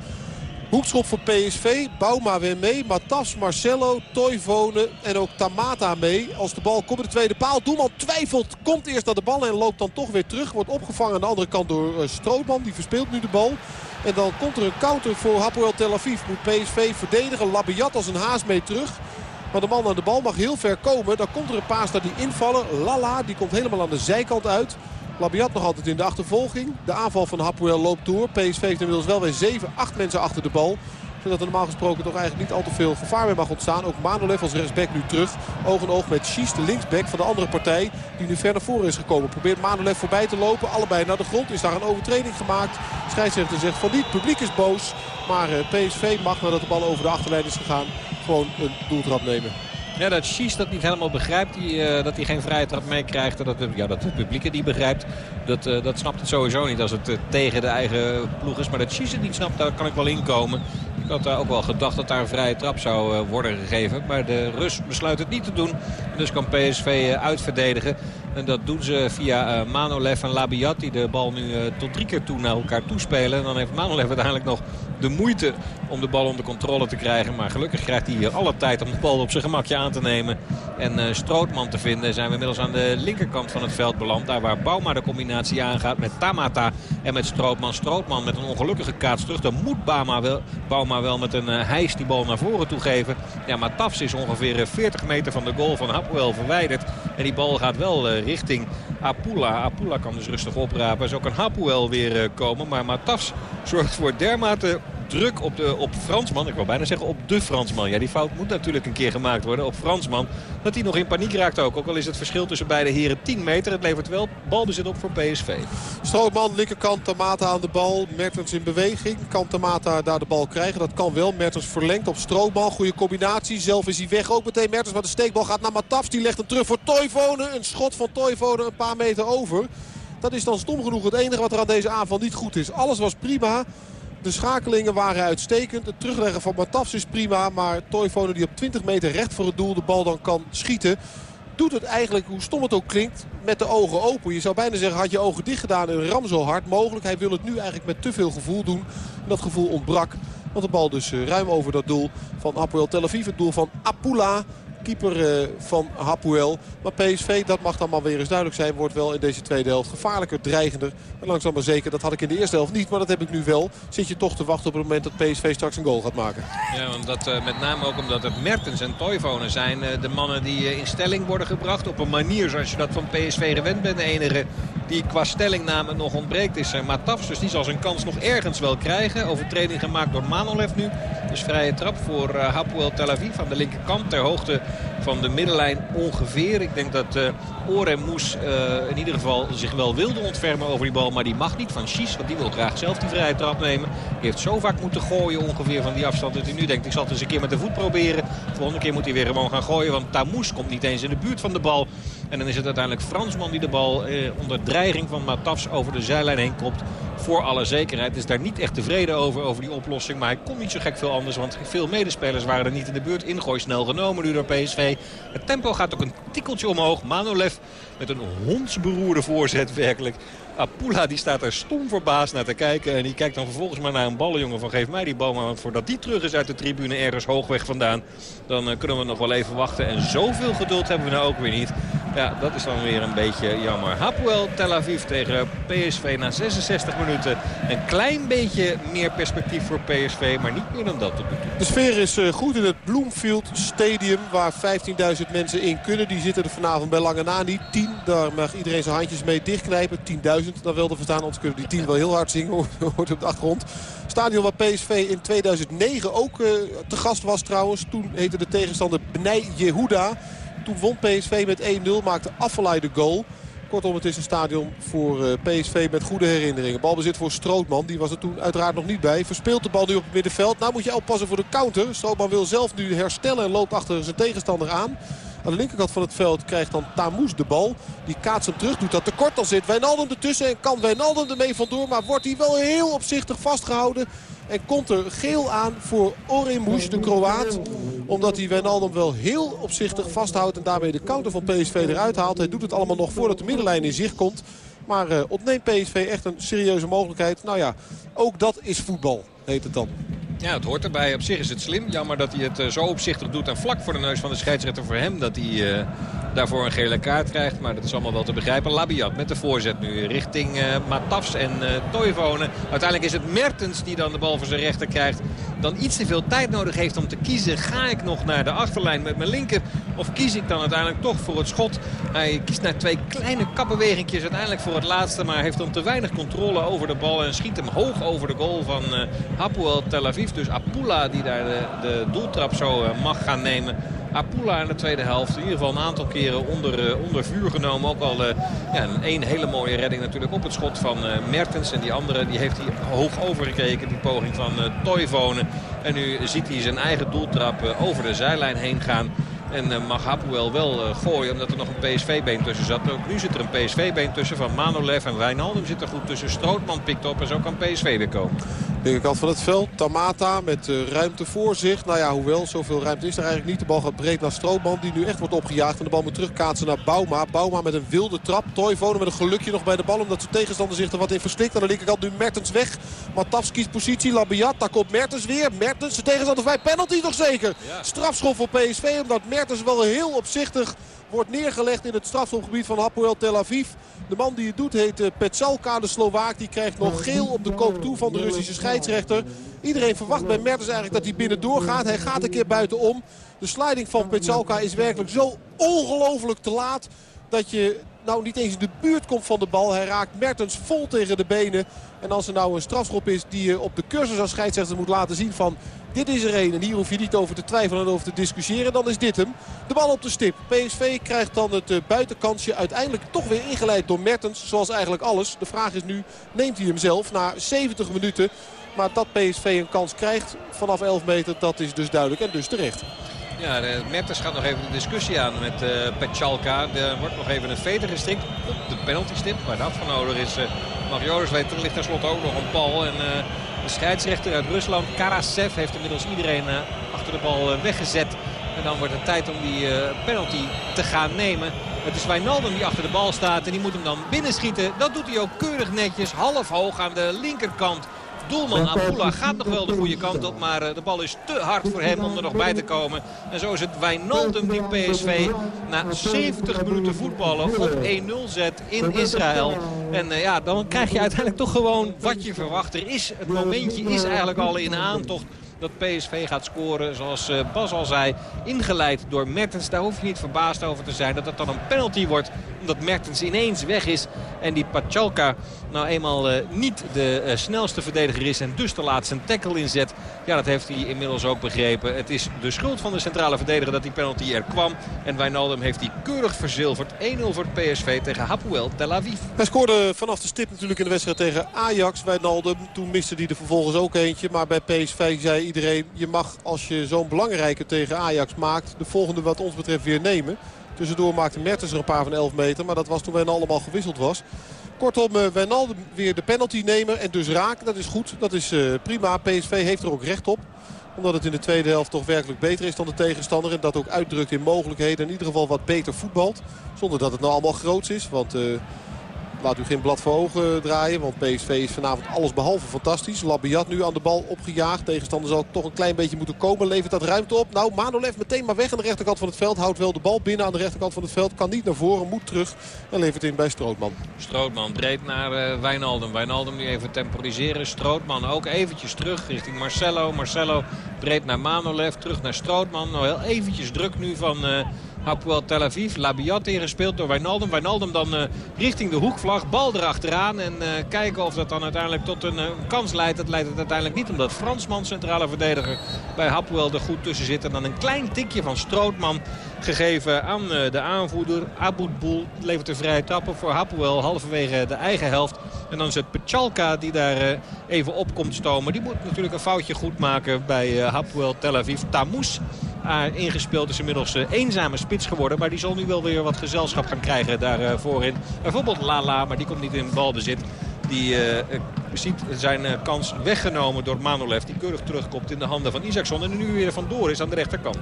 Hoekschop voor PSV. Bouma weer mee. Matas, Marcelo, Toivonen en ook Tamata mee. Als de bal komt de tweede paal. Doelman twijfelt. Komt eerst naar de bal en loopt dan toch weer terug. Wordt opgevangen aan de andere kant door uh, Strootman. Die verspeelt nu de bal. En dan komt er een counter voor Hapoel Tel Aviv. Moet PSV verdedigen. Labiat als een haas mee terug. Maar de man aan de bal mag heel ver komen. Dan komt er een paas naar die invallen. Lala, die komt helemaal aan de zijkant uit. Labiat nog altijd in de achtervolging. De aanval van Hapoel loopt door. PSV heeft inmiddels wel weer 7, 8 mensen achter de bal. Zodat er normaal gesproken toch eigenlijk niet al te veel gevaar meer mag ontstaan. Ook Manolev als rechtsback nu terug. Oog in oog met Schies, de linksback van de andere partij. Die nu ver naar voren is gekomen. Probeert Manolev voorbij te lopen. Allebei naar de grond. Is daar een overtreding gemaakt. Scheidsrechter zegt van niet. Publiek is boos. Maar PSV mag nadat de bal over de achterlijn is gegaan gewoon een doeltrap nemen. Ja, dat Schies dat niet helemaal begrijpt. Die, uh, dat hij geen vrije trap meekrijgt. Dat, ja, dat het publiek het niet begrijpt. Dat, uh, dat snapt het sowieso niet als het uh, tegen de eigen ploeg is. Maar dat Schies het niet snapt, daar kan ik wel inkomen. Ik had ook wel gedacht dat daar een vrije trap zou worden gegeven. Maar de Rus besluit het niet te doen. Dus kan PSV uitverdedigen. En dat doen ze via uh, Manolev en Labiat. Die de bal nu uh, tot drie keer toe naar elkaar toespelen. En dan heeft Manolev uiteindelijk nog de moeite om de bal onder controle te krijgen. Maar gelukkig krijgt hij hier alle tijd om de bal op zijn gemakje aan te nemen. En uh, Strootman te vinden. Zijn we inmiddels aan de linkerkant van het veld beland. Daar waar Bouma de combinatie aangaat met Tamata en met Strootman. Strootman met een ongelukkige kaats terug. Dan moet Bouma wel, Bouma wel met een hijs die bal naar voren toe geven. Ja, maar Tafs is ongeveer 40 meter van de goal van Hapoel verwijderd. En die bal gaat wel richting Apula. Apula kan dus rustig oprapen. Zo kan Hapoel weer komen. Maar Matafs zorgt voor dermate druk op, de, op Fransman. Ik wil bijna zeggen op de Fransman. Ja, die fout moet natuurlijk een keer gemaakt worden op Fransman. Dat hij nog in paniek raakt ook. Ook al is het verschil tussen beide heren 10 meter. Het levert wel balbezit op voor PSV. Strootman, linkerkant, Tamata aan de bal. Mertens in beweging. Kan Tamata daar de bal krijgen? Dat kan wel. Mertens verlengt op Strootman. Goede combinatie. Zelf is hij weg. Ook meteen Mertens. Maar de steekbal gaat naar Matafs. Die legt hem terug voor Toivonen. Een schot van Toivonen een paar meter over. Dat is dan stom genoeg het enige wat er aan deze aanval niet goed is. Alles was prima. De schakelingen waren uitstekend. Het terugleggen van Matafs is prima. Maar Toivonen die op 20 meter recht voor het doel de bal dan kan schieten... doet het eigenlijk, hoe stom het ook klinkt, met de ogen open. Je zou bijna zeggen, had je ogen dicht gedaan en ram zo hard mogelijk. Hij wil het nu eigenlijk met te veel gevoel doen. En dat gevoel ontbrak. Want de bal dus ruim over dat doel van Apoel Tel Aviv. Het doel van Apula keeper van Hapoel. Maar PSV, dat mag dan maar weer eens duidelijk zijn, wordt wel in deze tweede helft gevaarlijker, dreigender. En langzaam maar zeker, dat had ik in de eerste helft niet, maar dat heb ik nu wel. Zit je toch te wachten op het moment dat PSV straks een goal gaat maken. Ja, want dat, uh, met name ook omdat het Mertens en Toivonen zijn uh, de mannen die in stelling worden gebracht. Op een manier zoals je dat van PSV gewend bent. De enige die qua stellingname nog ontbreekt is uh, Matafs. Dus die zal zijn kans nog ergens wel krijgen. Overtreding gemaakt door Manolev nu. Dus vrije trap voor Hapoel Tel Aviv aan de linkerkant. Ter hoogte van de middenlijn ongeveer. Ik denk dat uh, Orem Moes in ieder geval zich wel wilde ontfermen over die bal. Maar die mag niet van Schies. Want die wil graag zelf die vrije trap nemen. Die heeft zo vaak moeten gooien ongeveer van die afstand. Dat hij nu denkt ik zal het eens een keer met de voet proberen. De volgende keer moet hij weer gewoon gaan gooien. Want Tamous komt niet eens in de buurt van de bal. En dan is het uiteindelijk Fransman die de bal eh, onder dreiging van Matafs over de zijlijn heen kopt. Voor alle zekerheid is daar niet echt tevreden over, over die oplossing. Maar hij kon niet zo gek veel anders, want veel medespelers waren er niet in de buurt. Ingooi snel genomen nu door PSV. Het tempo gaat ook een tikkeltje omhoog. Manolev met een hondsberoerde voorzet werkelijk. Apula die staat er stom verbaasd naar te kijken. En die kijkt dan vervolgens maar naar een ballenjongen van geef mij die bal maar. Voordat die terug is uit de tribune ergens hoogweg vandaan. Dan uh, kunnen we nog wel even wachten. En zoveel geduld hebben we nou ook weer niet. Ja, dat is dan weer een beetje jammer. Hapoel Tel Aviv tegen PSV na 66 minuten. Een klein beetje meer perspectief voor PSV. Maar niet meer dan dat tot nu toe. De sfeer is uh, goed in het Bloomfield Stadium. Waar 15.000 mensen in kunnen. Die zitten er vanavond bij lange na niet. 10, daar mag iedereen zijn handjes mee dichtknijpen. 10.000 dan wel te verstaan. Anders kunnen die 10 wel heel hard zingen. Hoort op de achtergrond. Stadion waar PSV in 2009 ook uh, te gast was trouwens. Toen heette de tegenstander Bnei Yehuda. Toen won PSV met 1-0. Maakte Affelay de goal. Kortom, het is een stadion voor uh, PSV met goede herinneringen. Balbezit voor Strootman. Die was er toen uiteraard nog niet bij. Verspeelt de bal nu op het middenveld. Nou moet je oppassen voor de counter. Strootman wil zelf nu herstellen en loopt achter zijn tegenstander aan. Aan de linkerkant van het veld krijgt dan Tamoes de bal. Die kaatst hem terug, doet dat tekort. Dan zit Wijnaldum ertussen en kan Wijnaldum ermee vandoor. Maar wordt hij wel heel opzichtig vastgehouden. En komt er geel aan voor Oremus, de Kroaat. Omdat hij Wijnaldum wel heel opzichtig vasthoudt. En daarmee de counter van PSV eruit haalt. Hij doet het allemaal nog voordat de middenlijn in zicht komt. Maar uh, ontneemt PSV echt een serieuze mogelijkheid. Nou ja, ook dat is voetbal, heet het dan. Ja, het hoort erbij. Op zich is het slim. Jammer dat hij het uh, zo opzichtig doet en vlak voor de neus van de scheidsrechter voor hem. Dat hij uh, daarvoor een gele kaart krijgt. Maar dat is allemaal wel te begrijpen. Labiat met de voorzet nu richting uh, Matafs en uh, Toivonen. Uiteindelijk is het Mertens die dan de bal voor zijn rechter krijgt. Dan iets te veel tijd nodig heeft om te kiezen. Ga ik nog naar de achterlijn met mijn linker? Of kies ik dan uiteindelijk toch voor het schot? Hij kiest naar twee kleine kapbewegingjes uiteindelijk voor het laatste. Maar heeft dan te weinig controle over de bal. En schiet hem hoog over de goal van uh, Hapoel Tel Aviv. Dus Apula die daar de, de doeltrap zo mag gaan nemen. Apula in de tweede helft. In ieder geval een aantal keren onder, uh, onder vuur genomen. Ook al uh, ja, een, hele mooie redding natuurlijk op het schot van Mertens. En die andere die heeft hij hoog overgekeken. Die poging van Toivonen. En nu ziet hij zijn eigen doeltrap over de zijlijn heen gaan. En mag Hapoel wel gooien omdat er nog een PSV-been tussen zat. Ook nu zit er een PSV-been tussen van Manolev en Wijnaldum zit er goed tussen. Strootman pikt op en zo kan PSV weer komen. Linkerkant van het veld. Tamata met uh, ruimte voor zich. Nou ja, hoewel, zoveel ruimte is er eigenlijk niet. De bal gaat breed naar Strootman die nu echt wordt opgejaagd. En de bal moet terugkaatsen naar Bauma. Bauma met een wilde trap. Toivonen met een gelukje nog bij de bal. Omdat zijn tegenstander zich er wat in verstikt. Aan de linkerkant nu Mertens weg. Matafs kiest positie. Labiat. Daar komt Mertens weer. Mertens, de tegenstander bij. Penalty nog zeker. Ja. Strafschop voor PSV. Omdat Mertens wel heel opzichtig wordt neergelegd in het strafschopgebied van Hapoel Tel Aviv. De man die het doet heet uh, Petsalka, de Slovaak. Die krijgt nog geel op de koop toe van de Russische scheidsrechter. Iedereen verwacht bij Mertens eigenlijk dat hij binnen doorgaat. Hij gaat een keer buitenom. De sliding van Petsalka is werkelijk zo ongelooflijk te laat... dat je nou niet eens in de buurt komt van de bal. Hij raakt Mertens vol tegen de benen. En als er nou een strafschop is die je op de cursus als scheidsrechter moet laten zien van... Dit is er een en hier hoef je niet over te twijfelen en over te discussiëren. Dan is dit hem. De bal op de stip. PSV krijgt dan het uh, buitenkansje uiteindelijk toch weer ingeleid door Mertens. Zoals eigenlijk alles. De vraag is nu, neemt hij hem zelf na 70 minuten? Maar dat PSV een kans krijgt vanaf 11 meter, dat is dus duidelijk en dus terecht. Ja, Mertens gaat nog even de discussie aan met uh. Er wordt nog even een veter gestrikt op de penaltystip. Waar dat van nodig is. Uh, Mag Joris weten, ligt tenslotte ook nog een bal. En scheidsrechter uit Rusland, Karasev, heeft inmiddels iedereen uh, achter de bal uh, weggezet. En dan wordt het tijd om die penalty te gaan nemen. Het is Wijnaldum die achter de bal staat en die moet hem dan binnenschieten. Dat doet hij ook keurig netjes, half hoog aan de linkerkant. Doelman Apula gaat nog wel de goede kant op. Maar de bal is te hard voor hem om er nog bij te komen. En zo is het Wijnaldum die PSV na 70 minuten voetballen op 1-0 zet in Israël. En uh, ja, dan krijg je uiteindelijk toch gewoon wat je verwacht. Er is, het momentje is eigenlijk al in aantocht dat PSV gaat scoren. Zoals Bas al zei, ingeleid door Mertens. Daar hoef je niet verbaasd over te zijn dat het dan een penalty wordt. Omdat Mertens ineens weg is. En die Pachalka nou eenmaal niet de snelste verdediger is. En dus de laatste tackle inzet. Ja, dat heeft hij inmiddels ook begrepen. Het is de schuld van de centrale verdediger dat die penalty er kwam. En Wijnaldum heeft die keurig verzilverd. 1-0 voor het PSV tegen Hapoel Tel Aviv. Hij scoorde vanaf de stip natuurlijk in de wedstrijd tegen Ajax. Wijnaldum, toen miste hij er vervolgens ook eentje. Maar bij PSV zei iedereen, je mag als je zo'n belangrijke tegen Ajax maakt... de volgende wat ons betreft weer nemen. Tussendoor maakte Mertens er een paar van 11 meter. Maar dat was toen Wijnaldum al gewisseld was. Kortom, uh, Wijnaldum weer de penalty nemen en dus raken. Dat is goed, dat is uh, prima. PSV heeft er ook recht op omdat het in de tweede helft toch werkelijk beter is dan de tegenstander. En dat ook uitdrukt in mogelijkheden. In ieder geval wat beter voetbalt. Zonder dat het nou allemaal groots is. Want uh, Laat u geen blad voor ogen draaien. Want PSV is vanavond alles behalve fantastisch. Labiat nu aan de bal opgejaagd. Tegenstander zal toch een klein beetje moeten komen. Levert dat ruimte op. Nou, Manolev meteen maar weg aan de rechterkant van het veld. Houdt wel de bal binnen aan de rechterkant van het veld. Kan niet naar voren, moet terug. En levert in bij Strootman. Strootman breed naar uh, Wijnaldum. Wijnaldum nu even temporiseren. Strootman ook eventjes terug richting Marcelo. Marcelo breed naar Manolev. Terug naar Strootman. Nou heel eventjes druk nu van... Uh, Hapoel Tel Aviv. Labiat ingespeeld door Wijnaldum. Wijnaldum dan uh, richting de hoekvlag. Bal erachteraan. En uh, kijken of dat dan uiteindelijk tot een uh, kans leidt. Dat leidt het uiteindelijk niet. Omdat Fransman, centrale verdediger, bij Hapoel er goed tussen zit. En dan een klein tikje van Strootman gegeven aan de aanvoerder. Aboudboul levert een vrije trappen voor Hapoel. Halverwege de eigen helft. En dan is het Pechalka die daar even op komt stomen. Die moet natuurlijk een foutje goed maken bij Hapoel Tel Aviv. Tamous ingespeeld is inmiddels eenzame spits geworden. Maar die zal nu wel weer wat gezelschap gaan krijgen daar voorin. Bijvoorbeeld Lala, maar die komt niet in balbezit. Die uh, ziet zijn kans weggenomen door Manolev. Die keurig terugkomt in de handen van Isaacson. En nu weer vandoor is aan de rechterkant.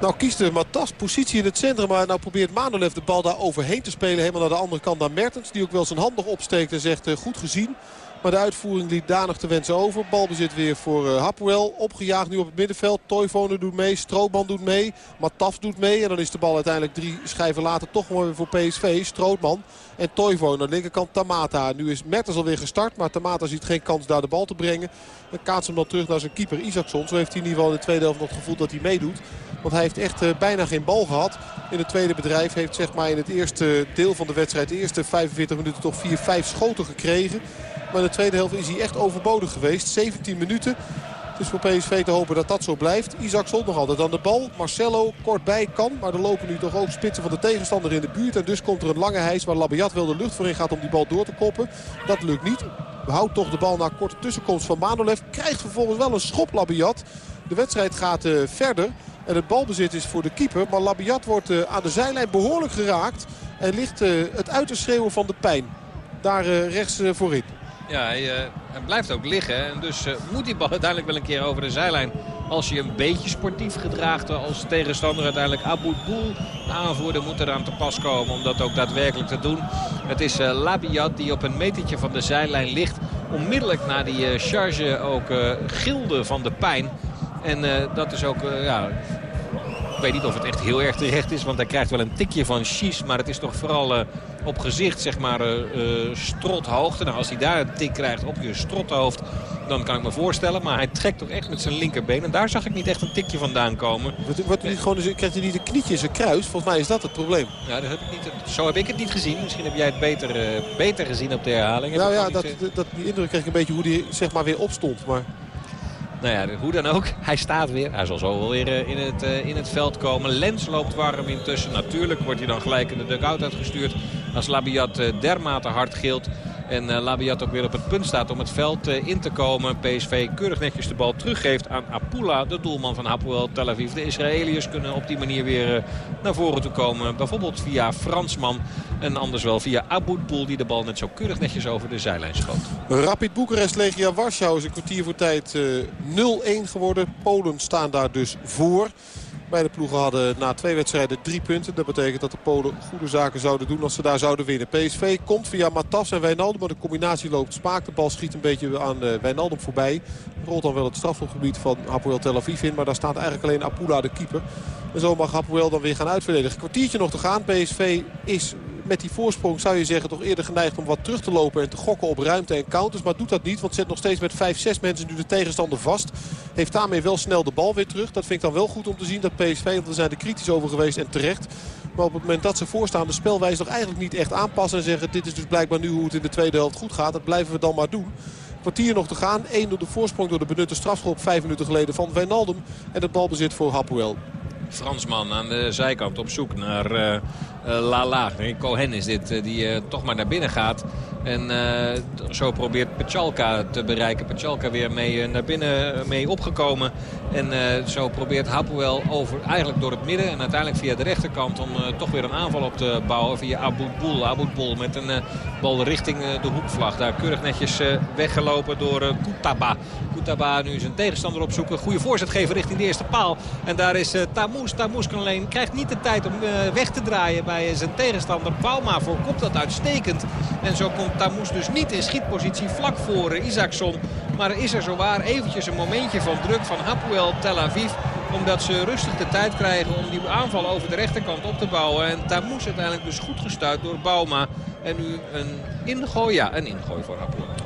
Nou kiest de Matas positie in het centrum. Maar nou probeert Manolev de bal daar overheen te spelen. Helemaal naar de andere kant naar Mertens. Die ook wel zijn hand nog opsteekt en zegt goed gezien. Maar de uitvoering liet danig te wensen over. Balbezit weer voor uh, Hapuel. Opgejaagd nu op het middenveld. Toivonen doet mee. Strootman doet mee. Mataf doet mee. En dan is de bal uiteindelijk drie schijven later toch weer voor PSV. Strootman en Toivonen. Aan de linkerkant Tamata. Nu is Mertens alweer gestart. Maar Tamata ziet geen kans daar de bal te brengen. Dan kaatst hem dan terug naar zijn keeper Isaacson. Zo heeft hij in ieder geval in de tweede helft nog het gevoel dat hij meedoet. Want hij heeft echt uh, bijna geen bal gehad. In het tweede bedrijf heeft zeg maar in het eerste deel van de wedstrijd... de eerste 45 minuten toch 4-5 schoten gekregen. Maar de tweede helft is hij echt overbodig geweest. 17 minuten. Het is voor PSV te hopen dat dat zo blijft. Isaacson nog altijd aan de bal. Marcelo kortbij kan. Maar er lopen nu toch ook spitsen van de tegenstander in de buurt. En dus komt er een lange hijs waar Labiat wel de lucht voor in gaat om die bal door te koppen. Dat lukt niet. Houdt toch de bal naar korte tussenkomst van Manolev. Krijgt vervolgens wel een schop Labiat. De wedstrijd gaat uh, verder. En het balbezit is voor de keeper. Maar Labiat wordt uh, aan de zijlijn behoorlijk geraakt. En ligt uh, het uit te schreeuwen van de pijn. Daar rechts voorin. Ja, hij, uh, hij, blijft ook liggen. En dus uh, moet die bal uiteindelijk wel een keer over de zijlijn. Als je een beetje sportief gedraagt als tegenstander. Uiteindelijk Abu Boel, de aanvoerder, moet eraan te pas komen om dat ook daadwerkelijk te doen. Het is uh, Labiat die op een metertje van de zijlijn ligt. Onmiddellijk na die charge ook gilde van de pijn. En dat is ook, ja, ik weet niet of het echt heel erg terecht is. Want hij krijgt wel een tikje van Schies. Maar het is toch vooral op gezicht, zeg maar, uh, strothoogte. Nou, als hij daar een tik krijgt op je strothoofd, dan kan ik me voorstellen. Maar hij trekt toch echt met zijn linkerbeen. En daar zag ik niet echt een tikje vandaan komen. Wordt, wordt niet gewoon, krijgt hij niet een knietje in zijn kruis? Volgens mij is dat het probleem. Ja, dat heb ik niet, zo heb ik het niet gezien. Misschien heb jij het beter, beter gezien op de herhaling. Nou ja, dat, dat, die indruk krijg ik een beetje hoe hij zeg maar, weer opstond. Maar... Nou ja, hoe dan ook. Hij staat weer. Hij zal zo wel weer eh, in het, eh, in het veld komen. Lens loopt warm intussen. Natuurlijk wordt hij dan gelijk in de dugout uitgestuurd. Als Labiat eh, dermate hard gilt. En uh, Labiat ook weer op het punt staat om het veld uh, in te komen. PSV keurig netjes de bal teruggeeft aan Apula, de doelman van Hapoel Tel Aviv. De Israëliërs kunnen op die manier weer naar voren toe komen. Bijvoorbeeld via Fransman en anders wel via Aboudboul die de bal net zo keurig netjes over de zijlijn schoot. Rapid Boekarest, Legia Warschau is een kwartier voor tijd 0-1 geworden. Polen staan daar dus voor. Beide ploegen hadden na twee wedstrijden drie punten. Dat betekent dat de Polen goede zaken zouden doen als ze daar zouden winnen. PSV komt via Matas en Wijnaldum. Maar de combinatie loopt spaak. De bal schiet een beetje aan uh, Wijnaldum voorbij. Rolt dan wel het strafschopgebied van Hapoel Tel Aviv in. Maar daar staat eigenlijk alleen Apula de keeper. En zo mag Hapoel dan weer gaan uitverdedigen. Kwartiertje nog te gaan. PSV is met die voorsprong zou je zeggen toch eerder geneigd om wat terug te lopen en te gokken op ruimte en counters. Maar doet dat niet, want zet nog steeds met 5, 6 mensen nu de tegenstander vast. Heeft daarmee wel snel de bal weer terug. Dat vind ik dan wel goed om te zien dat PSV, want we zijn er kritisch over geweest en terecht. Maar op het moment dat ze voorstaan de spelwijze nog eigenlijk niet echt aanpassen. En zeggen dit is dus blijkbaar nu hoe het in de tweede helft goed gaat. Dat blijven we dan maar doen. Kwartier nog te gaan. 1 door de voorsprong door de benutte strafschop. Vijf minuten geleden van Wijnaldum. En het balbezit voor Hapoel. Fransman aan de zijkant op zoek naar uh, Lala. Cohen is dit, uh, die toch maar naar binnen gaat. En zo probeert Pachalka te bereiken. Pachalka weer mee naar binnen mee opgekomen. En zo probeert Hapoel over, eigenlijk door het midden en uiteindelijk via de rechterkant... om toch weer een aanval op te bouwen via Aboudboul. Aboudboul met een bal richting de hoekvlag. Daar keurig netjes weggelopen door Koutaba. Koutaba nu zijn tegenstander opzoeken. Goede voorzet geven richting de eerste paal. En daar is Tamu Tamoes. Tamoes kan alleen, krijgt niet de tijd om weg te draaien zijn tegenstander. Bauma voorkomt dat uitstekend. En zo komt Tamoes dus niet in schietpositie vlak voor uh, Isaacson. Maar is er zowaar eventjes een momentje van druk van Hapoel Tel Aviv omdat ze rustig de tijd krijgen om die aanval over de rechterkant op te bouwen. En Tamoes uiteindelijk dus goed gestuurd door Bauma. En nu een ingooi, een ingooi voor Hapoel.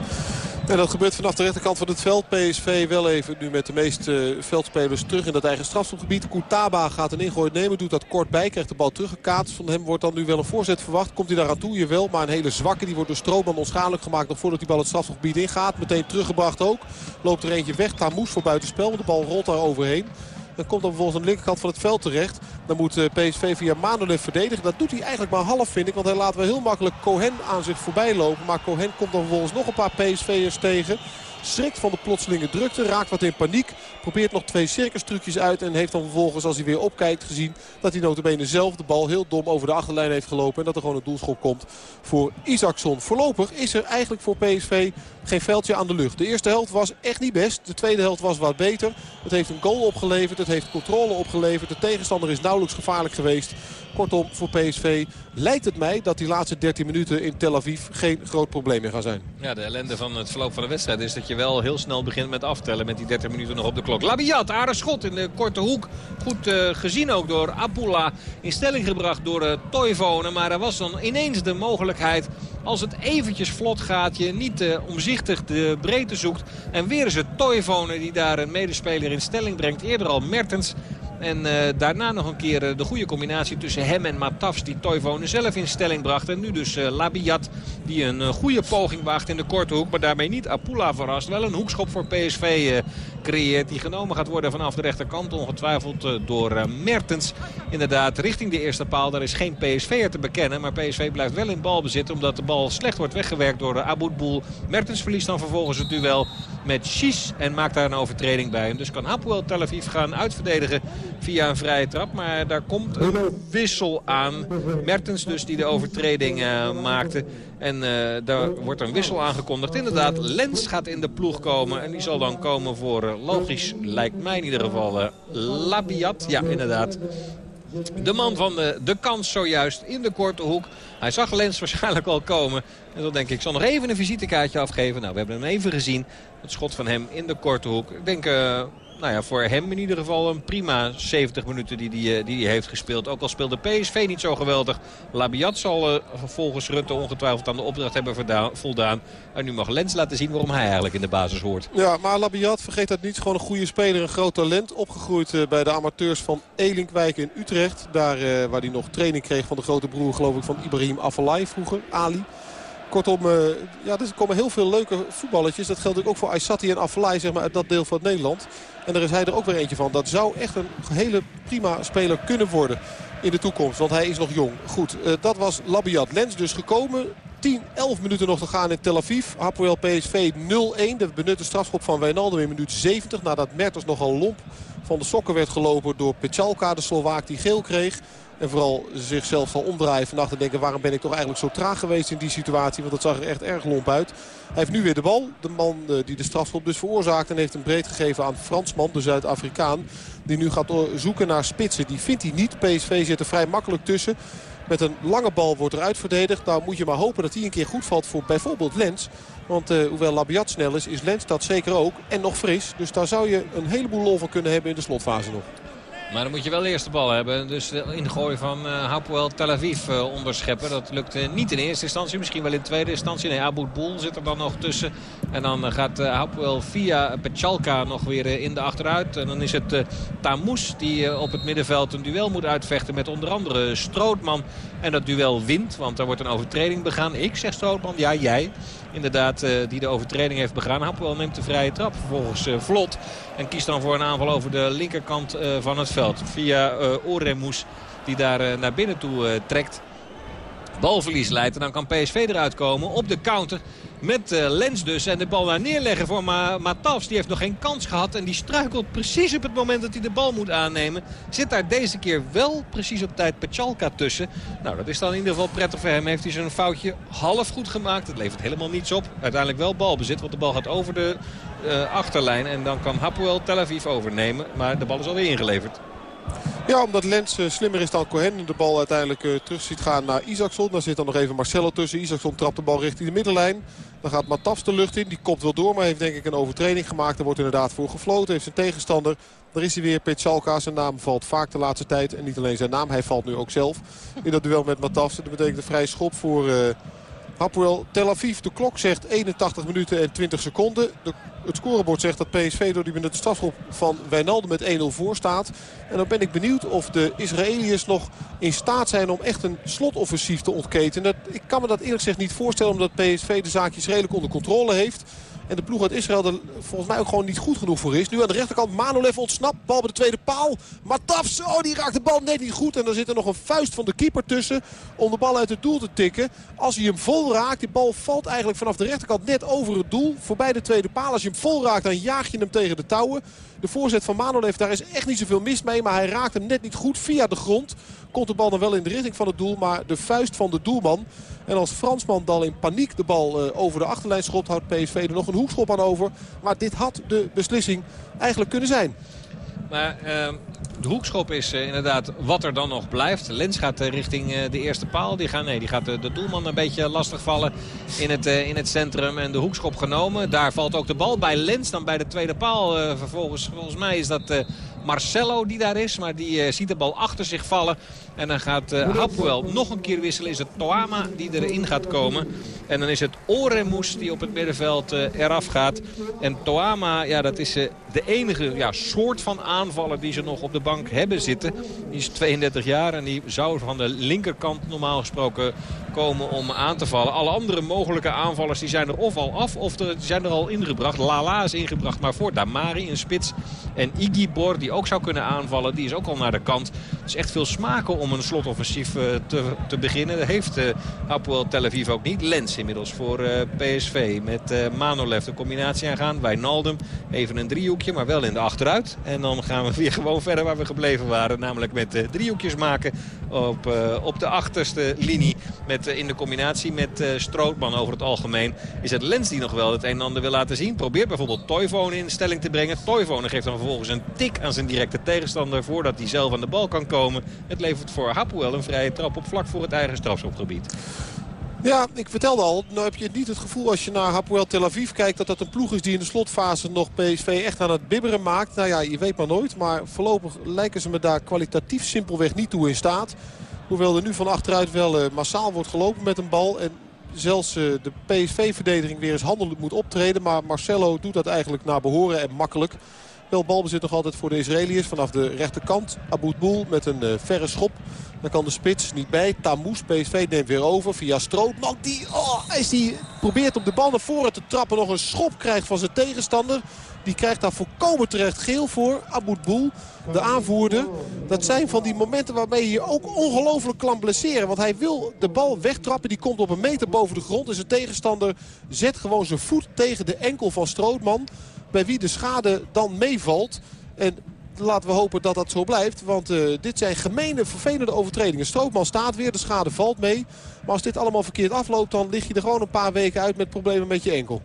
En dat gebeurt vanaf de rechterkant van het veld. PSV wel even nu met de meeste veldspelers terug in dat eigen strafschopgebied. Koutaba gaat een ingooi nemen, doet dat kort bij. Krijgt de bal teruggekaatst. Van hem wordt dan nu wel een voorzet verwacht. Komt hij daar aan toe? Je wel. Maar een hele zwakke. Die wordt door Strootman onschadelijk gemaakt. Nog voordat die bal het strafschopgebied ingaat. Meteen teruggebracht ook. Loopt er eentje weg. Tamoes voor buitenspel. De bal rolt daar overheen. Dan komt dan vervolgens aan de linkerkant van het veld terecht. Dan moet eh, PSV via Manolev verdedigen. Dat doet hij eigenlijk maar half vind ik. Want hij laat wel heel makkelijk Cohen aan zich voorbij lopen. Maar Cohen komt dan vervolgens nog een paar PSV'ers tegen. Schrikt van de plotselinge drukte, raakt wat in paniek. Probeert nog twee circus trucjes uit. En heeft dan vervolgens, als hij weer opkijkt, gezien... dat hij notabene zelf de bal heel dom over de achterlijn heeft gelopen. En dat er gewoon een doelschop komt voor Isaacson. Voorlopig is er eigenlijk voor PSV geen veldje aan de lucht. De eerste helft was echt niet best. De tweede helft was wat beter. Het heeft een goal opgeleverd. Het heeft controle opgeleverd. De tegenstander is nauwelijks gevaarlijk geweest. Kortom, voor PSV lijkt het mij dat die laatste 13 minuten in Tel Aviv geen groot probleem meer gaan zijn. Ja, de ellende van het verloop van de wedstrijd is dat je wel heel snel begint met aftellen met die 13 minuten nog op de klok. Labiat, aardig schot in de korte hoek. Goed uh, gezien ook door Abula. In stelling gebracht door uh, Toivonen. Maar er was dan ineens de mogelijkheid als het eventjes vlot gaat, je niet uh, omzichtig de breedte zoekt. En weer is het Toivonen die daar een medespeler in stelling brengt. Eerder al Mertens. En uh, daarna nog een keer uh, de goede combinatie tussen hem en Matafs die Toivonen zelf in stelling bracht. En nu dus uh, Labiat die een goede poging waagt in de korte hoek. Maar daarmee niet Apula verrast. Wel een hoekschop voor PSV creëert. Die genomen gaat worden vanaf de rechterkant. Ongetwijfeld door Mertens. Inderdaad richting de eerste paal. Daar is geen PSV'er te bekennen. Maar PSV blijft wel in balbezit. Omdat de bal slecht wordt weggewerkt door Aboudboul. Mertens verliest dan vervolgens het duel met Schies. En maakt daar een overtreding bij hem. Dus kan Hapoel Tel Aviv gaan uitverdedigen via een vrije trap. Maar daar komt een wissel aan. Mertens dus die de overtreding maakte. En uh, daar wordt een wissel aangekondigd. Inderdaad, Lens gaat in de ploeg komen. En die zal dan komen voor, uh, logisch lijkt mij in ieder geval, Labiat. Ja, inderdaad. De man van de, de kans zojuist in de korte hoek. Hij zag Lens waarschijnlijk al komen. En dan denk ik, ik zal nog even een visitekaartje afgeven. Nou, we hebben hem even gezien. Het schot van hem in de korte hoek. Ik denk, uh, nou ja, voor hem in ieder geval een prima 70 minuten die, die, eh, die hij heeft gespeeld. Ook al speelde PSV niet zo geweldig. Labiat zal uh, volgens Rutte ongetwijfeld aan de opdracht hebben voldaan. En nu mag Lens laten zien waarom hij eigenlijk in de basis hoort. Ja, maar Labiat, vergeet dat niet. Gewoon een goede speler, een groot talent. Opgegroeid uh, bij de amateurs van Elinkwijk in Utrecht. Daar waar hij nog training kreeg van de grote broer, geloof ik, van Ibrahim Afellay vroeger, Ali. Kortom, uh, ja, er komen heel veel leuke voetballetjes. Dat geldt ook voor Aysati en Afellay, zeg maar, uit dat deel van Nederland. En daar is hij er ook weer eentje van. Dat zou echt een hele prima speler kunnen worden in de toekomst. Want hij is nog jong. Goed, uh, dat was Labiat Lens dus gekomen. 10, 11 minuten nog te gaan in Tel Aviv. Hapoel PSV 0-1. De benutte strafschop van Wijnaldum in minuut 70. Nadat Mertens nogal lomp van de sokken werd gelopen door Pechalka, de Slovaak die geel kreeg. En vooral zichzelf zal omdraaien en denken waarom ben ik toch eigenlijk zo traag geweest in die situatie. Want dat zag er echt erg lomp uit. Hij heeft nu weer de bal. De man die de strafschop dus veroorzaakt en heeft hem breed gegeven aan Fransman, de Zuid-Afrikaan. Die nu gaat zoeken naar spitsen. Die vindt hij niet. PSV zit er vrij makkelijk tussen. Met een lange bal wordt er uitverdedigd. Nou moet je maar hopen dat hij een keer goed valt voor bijvoorbeeld Lens. Want uh, hoewel Labiat snel is, is Lens dat zeker ook. En nog fris. Dus daar zou je een heleboel lol van kunnen hebben in de slotfase nog. Maar dan moet je wel eerst de bal hebben. Dus de ingooi van uh, Hapoel Tel Aviv uh, onderscheppen. Dat lukt uh, niet in eerste instantie. Misschien wel in tweede instantie. Nee, Abu Boel zit er dan nog tussen. En dan gaat Hapoel via Pechalka nog weer in de achteruit. En dan is het Tamous die op het middenveld een duel moet uitvechten met onder andere Strootman. En dat duel wint, want er wordt een overtreding begaan. Ik zeg Strootman, ja jij inderdaad die de overtreding heeft begaan. Hapoel neemt de vrije trap vervolgens vlot. En kiest dan voor een aanval over de linkerkant van het veld. Via Oremus die daar naar binnen toe trekt. Balverlies leidt en dan kan PSV eruit komen op de counter. Met uh, Lens dus. En de bal daar neerleggen voor Ma Matafs. Die heeft nog geen kans gehad. En die struikelt precies op het moment dat hij de bal moet aannemen. Zit daar deze keer wel precies op tijd Pechalka tussen. Nou, dat is dan in ieder geval prettig voor hem. Heeft hij zijn foutje half goed gemaakt. Het levert helemaal niets op. Uiteindelijk wel balbezit. Want de bal gaat over de uh, achterlijn. En dan kan Hapoel Tel Aviv overnemen. Maar de bal is alweer ingeleverd. Ja, omdat Lens uh, slimmer is dan Cohen. En de bal uiteindelijk uh, terug ziet gaan naar Isaacson. Daar zit dan nog even Marcelo tussen. Isaacson trapt de bal richting de middenlijn. Dan gaat Matafs de lucht in. Die kopt wel door, maar heeft denk ik een overtreding gemaakt. Er wordt inderdaad voor gefloten. Heeft zijn tegenstander. Daar is hij weer. Petchalka. Zijn naam valt vaak de laatste tijd. En niet alleen zijn naam, hij valt nu ook zelf. In dat duel met Matafs. Dat betekent een vrij schop voor... Uh, Hapoel Tel Aviv. De klok zegt 81 minuten en 20 seconden. De, het scorebord zegt dat PSV door die minuut strafschop van Wijnaldum met 1-0 voor staat. En dan ben ik benieuwd of de Israëliërs nog in staat zijn om echt een slotoffensief te ontketenen. Ik kan me dat eerlijk gezegd niet voorstellen omdat PSV de zaakjes redelijk onder controle heeft. En de ploeg uit Israël er volgens mij ook gewoon niet goed genoeg voor is. Nu aan de rechterkant Manolev ontsnapt. Bal bij de tweede paal. Matafs, oh die raakt de bal net niet goed. En dan zit er nog een vuist van de keeper tussen om de bal uit het doel te tikken. Als hij hem vol raakt, die bal valt eigenlijk vanaf de rechterkant net over het doel. Voorbij de tweede paal. Als je hem vol raakt, dan jaag je hem tegen de touwen. De voorzet van Manolev, daar is echt niet zoveel mis mee. Maar hij raakt hem net niet goed via de grond. Komt de bal dan wel in de richting van het doel. Maar de vuist van de doelman. En als Fransman dan in paniek de bal uh, over de achterlijn schopt... houdt PSV er nog een hoekschop aan over. Maar dit had de beslissing eigenlijk kunnen zijn. Maar uh, de hoekschop is uh, inderdaad wat er dan nog blijft. Lens gaat uh, richting de eerste paal. Die gaat, nee, die gaat de doelman een beetje lastig vallen in het, in het centrum. En de hoekschop genomen. Daar valt ook de bal bij Lens. Dan bij de tweede paal vervolgens. Volgens mij is dat Marcelo die daar is. Maar die ziet de bal achter zich vallen. En dan gaat uh, nog een keer wisselen. Is het Toama die erin gaat komen. En dan is het Oremus die op het middenveld uh, eraf gaat. En Toama, ja, dat is de enige ja, soort van aanvaller die ze nog op de bank hebben zitten. Die is 32 jaar en die zou van de linkerkant normaal gesproken komen om aan te vallen. Alle andere mogelijke aanvallers die zijn er of al af of er, zijn er al ingebracht. Lala is ingebracht, maar voor Damari een spits. En Igibor die ook zou kunnen aanvallen, die is ook al naar de kant. Het is echt veel smaken om een slotoffensief uh, te, te beginnen. Dat heeft uh, Hapoel Tel Aviv ook niet. Lens inmiddels voor uh, PSV met Manolev de combinatie aangaan. Wijnaldum even een driehoekje, maar wel in de achteruit. En dan gaan we weer gewoon verder waar we gebleven waren. Namelijk met driehoekjes maken op, op de achterste linie. Met, in de combinatie met Strootman over het algemeen. Is het Lens die nog wel het een en ander wil laten zien. Probeert bijvoorbeeld Toivonen in stelling te brengen. Toivonen geeft dan vervolgens een tik aan zijn directe tegenstander... voordat hij zelf aan de bal kan komen. Het levert voor Hapoel een vrije trap op vlak voor het eigen strafschopgebied. Ja, ik vertelde al, nou heb je niet het gevoel als je naar Hapoel Tel Aviv kijkt... dat dat een ploeg is die in de slotfase nog PSV echt aan het bibberen maakt. Nou ja, je weet maar nooit, maar voorlopig lijken ze me daar kwalitatief simpelweg niet toe in staat. Hoewel er nu van achteruit wel uh, massaal wordt gelopen met een bal. En zelfs uh, de PSV-verdediging weer eens handelend moet optreden. Maar Marcelo doet dat eigenlijk naar behoren en makkelijk. Wel balbezit nog altijd voor de Israëliërs vanaf de rechterkant. Aboud met een uh, verre schop. Dan kan de spits niet bij. Tamous, PSV neemt weer over via Strootman. Die, oh, is die probeert op de bal naar voren te trappen. Nog een schop krijgt van zijn tegenstander. Die krijgt daar volkomen terecht geel voor. Aboud Boel, de aanvoerder. Dat zijn van die momenten waarmee je ook ongelooflijk kan blesseren. Want hij wil de bal wegtrappen. Die komt op een meter boven de grond. En zijn tegenstander zet gewoon zijn voet tegen de enkel van Strootman bij wie de schade dan meevalt. En laten we hopen dat dat zo blijft. Want uh, dit zijn gemene, vervelende overtredingen. Stroopman staat weer, de schade valt mee. Maar als dit allemaal verkeerd afloopt, dan lig je er gewoon een paar weken uit met problemen met je enkel.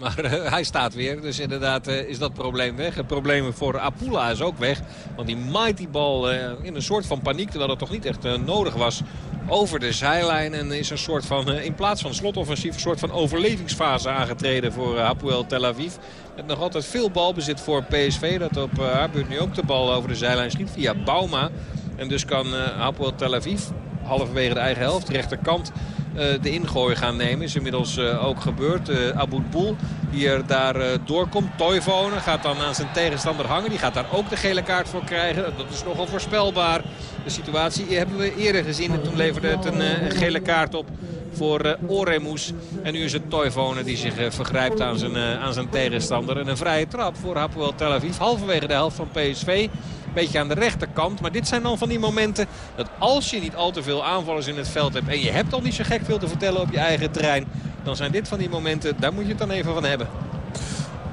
Maar uh, hij staat weer. Dus inderdaad uh, is dat probleem weg. Het probleem voor Apula is ook weg. Want die maait die bal in een soort van paniek. Terwijl het toch niet echt nodig was. Over de zijlijn. En is een soort van, in plaats van slotoffensief, een soort van overlevingsfase aangetreden voor Hapoel Tel Aviv. Met nog altijd veel balbezit voor PSV. Dat op haar beurt nu ook de bal over de zijlijn schiet via Bauma. En dus kan Hapoel Tel Aviv halverwege de eigen helft, rechterkant eh, de ingooi gaan nemen. Is inmiddels eh, ook gebeurd. Abu Boel die er daar doorkomt. Toivonen gaat dan aan zijn tegenstander hangen. Die gaat daar ook de gele kaart voor krijgen. Dat is nogal voorspelbaar. De situatie hebben we eerder gezien. En toen leverde het een gele kaart op voor uh, Oremus. En nu is het Toivonen die zich uh, vergrijpt aan zijn, uh, aan zijn tegenstander. En een vrije trap voor Hapoel Tel Aviv. Halverwege de helft van PSV beetje aan de rechterkant. Maar dit zijn dan van die momenten dat als je niet al te veel aanvallers in het veld hebt... en je hebt al niet zo gek veel te vertellen op je eigen terrein... dan zijn dit van die momenten, daar moet je het dan even van hebben.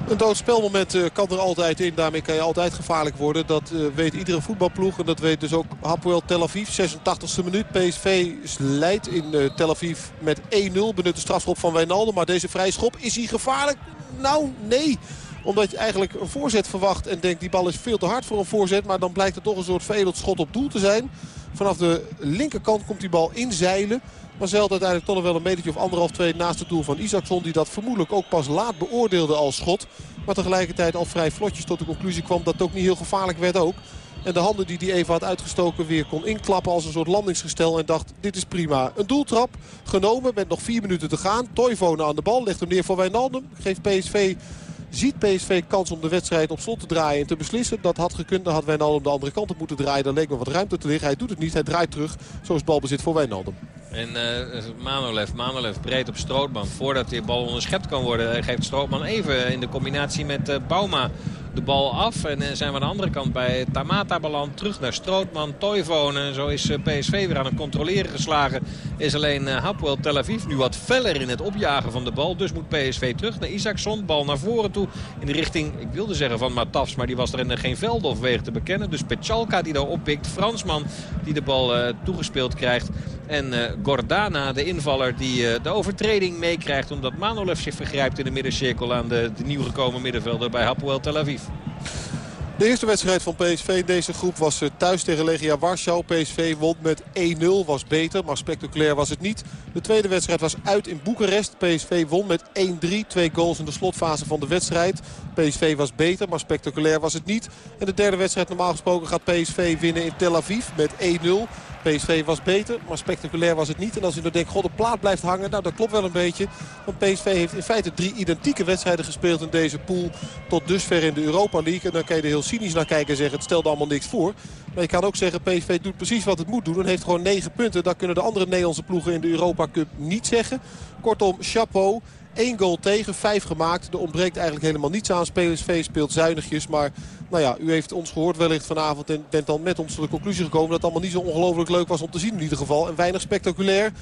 Een doodspelmoment uh, kan er altijd in. Daarmee kan je altijd gevaarlijk worden. Dat uh, weet iedere voetbalploeg. En dat weet dus ook Hapoel Tel Aviv. 86e minuut. PSV leidt in uh, Tel Aviv met 1-0. Benut de strafschop van Wijnaldum. Maar deze vrije schop, is hij gevaarlijk? Nou, nee omdat je eigenlijk een voorzet verwacht en denkt die bal is veel te hard voor een voorzet. Maar dan blijkt het toch een soort veredeld schot op doel te zijn. Vanaf de linkerkant komt die bal inzeilen. Maar zeilt uiteindelijk toch nog wel een metertje of anderhalf, twee naast het doel van Isaacson. Die dat vermoedelijk ook pas laat beoordeelde als schot. Maar tegelijkertijd al vrij vlotjes tot de conclusie kwam dat het ook niet heel gevaarlijk werd ook. En de handen die hij even had uitgestoken weer kon inklappen als een soort landingsgestel. En dacht, dit is prima. Een doeltrap genomen met nog vier minuten te gaan. Toivonen aan de bal, legt hem neer voor Wijnaldum. Geeft PSV Ziet PSV kans om de wedstrijd op slot te draaien en te beslissen. Dat had gekund. Dan had Wijnaldum de andere kant op moeten draaien. Dan leek nog wat ruimte te liggen. Hij doet het niet. Hij draait terug. Zo is balbezit voor Wijnaldum. En uh, Manolev, Manolev breed op Strootman. Voordat die bal onderschept kan worden geeft Strootman even in de combinatie met uh, Bauma de bal af. En zijn we aan de andere kant bij Tamata beland. Terug naar Strootman, Toivonen. Zo is eh, PSV weer aan het controleren geslagen. Is alleen Hapoel Tel Aviv nu wat feller in het opjagen van de bal. Dus moet PSV terug naar Isaacson. Bal naar voren toe in de richting, ik wilde zeggen van Matafs. Maar die was er in geen veld of wegen te bekennen. Dus Pechalka die daar oppikt. Fransman die de bal toegespeeld krijgt. En uh, Gordana, de invaller, die uh, de overtreding meekrijgt... omdat Manolev zich vergrijpt in de middencirkel aan de, de nieuwgekomen middenvelder bij Hapoel Tel Aviv. De eerste wedstrijd van PSV in deze groep was eh, thuis tegen Legia Warschau. PSV won met 1-0, was beter, maar spectaculair was het niet. De tweede wedstrijd was uit in Boekarest. PSV won met 1-3, twee goals in de slotfase van de wedstrijd. PSV was beter, maar spectaculair was het niet. En de derde wedstrijd normaal gesproken gaat PSV winnen in Tel Aviv met 1-0. PSV was beter, maar spectaculair was het niet. En als u dan denkt, god, de plaat blijft hangen. Nou, dat klopt wel een beetje. Want PSV heeft in feite drie identieke wedstrijden gespeeld in deze pool. Tot dusver in de Europa League. En dan kan je heel cynisch naar kijken en zeggen, het stelde allemaal niks voor. Maar je kan ook zeggen, PSV doet precies wat het moet doen. En heeft gewoon negen punten. Dat kunnen de andere Nederlandse ploegen in de Europa Cup niet zeggen. Kortom, chapeau. Eén goal tegen, vijf gemaakt. Er ontbreekt eigenlijk helemaal niets aan. PSV speelt zuinigjes, maar nou ja, u heeft ons gehoord wellicht vanavond en bent dan met ons tot de conclusie gekomen... dat het allemaal niet zo ongelooflijk leuk was om te zien in ieder geval. En weinig spectaculair.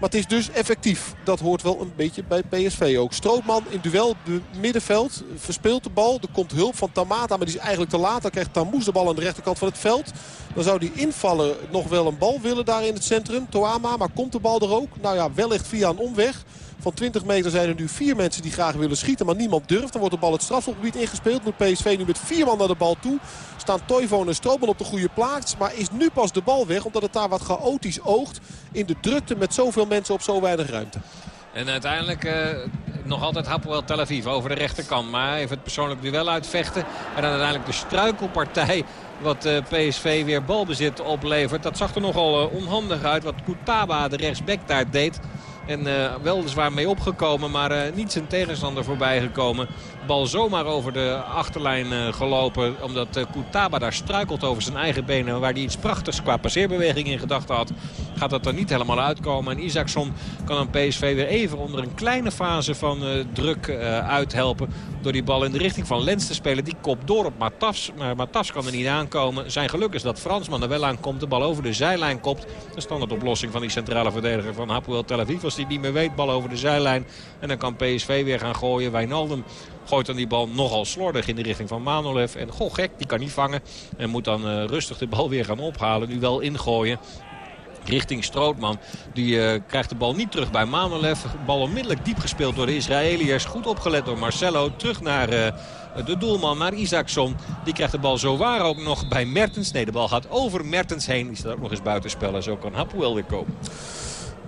Maar het is dus effectief. Dat hoort wel een beetje bij PSV ook. Strootman in duel de middenveld. Verspeelt de bal. Er komt hulp van Tamata. Maar die is eigenlijk te laat. Dan krijgt Tamoes de bal aan de rechterkant van het veld. Dan zou die invallen nog wel een bal willen daar in het centrum. Toama. Maar komt de bal er ook? Nou ja, wellicht via een omweg. Van 20 meter zijn er nu vier mensen die graag willen schieten. Maar niemand durft. Dan wordt de bal het strafschopgebied ingespeeld. Moet PSV nu met vier man naar de bal toe. Staan Toivonen en Stroopman op de goede plaats. Maar is nu pas de bal weg. Omdat het daar wat chaotisch oogt. In de drukte met zoveel mensen op zo weinig ruimte. En uiteindelijk uh, nog altijd Hapoel Tel Aviv over de rechterkant. Maar even het persoonlijk duel uitvechten. En dan uiteindelijk de struikelpartij wat uh, PSV weer balbezit oplevert. Dat zag er nogal uh, onhandig uit wat Koutaba de rechtsback daar deed. En uh, weliswaar mee opgekomen, maar uh, niet zijn tegenstander voorbij gekomen. Bal zomaar over de achterlijn uh, gelopen. Omdat Koutaba daar struikelt over zijn eigen benen. Waar hij iets prachtigs qua passeerbeweging in gedachten had. Gaat dat er niet helemaal uitkomen. En Isaacson kan een PSV weer even onder een kleine fase van druk uithelpen. Door die bal in de richting van Lens te spelen. Die kop door op Matas. Maar Matas kan er niet aankomen. Zijn geluk is dat Fransman er wel aankomt. De bal over de zijlijn kopt. Een standaard oplossing van die centrale verdediger van Hapoel Tel Aviv. Als hij niet meer weet, bal over de zijlijn. En dan kan PSV weer gaan gooien. Wijnaldum gooit dan die bal nogal slordig in de richting van Manolev. En goh gek, die kan niet vangen. En moet dan uh, rustig de bal weer gaan ophalen. Nu wel ingooien. Richting Strootman. Die uh, krijgt de bal niet terug bij Manolev. Bal onmiddellijk diep gespeeld door de Israëliërs. Goed opgelet door Marcelo. Terug naar uh, de doelman, naar Isaacson. Die krijgt de bal zo waar ook nog bij Mertens. Nee, de bal gaat over Mertens heen. Die staat ook nog eens buitenspel. En zo kan Hapoel weer komen.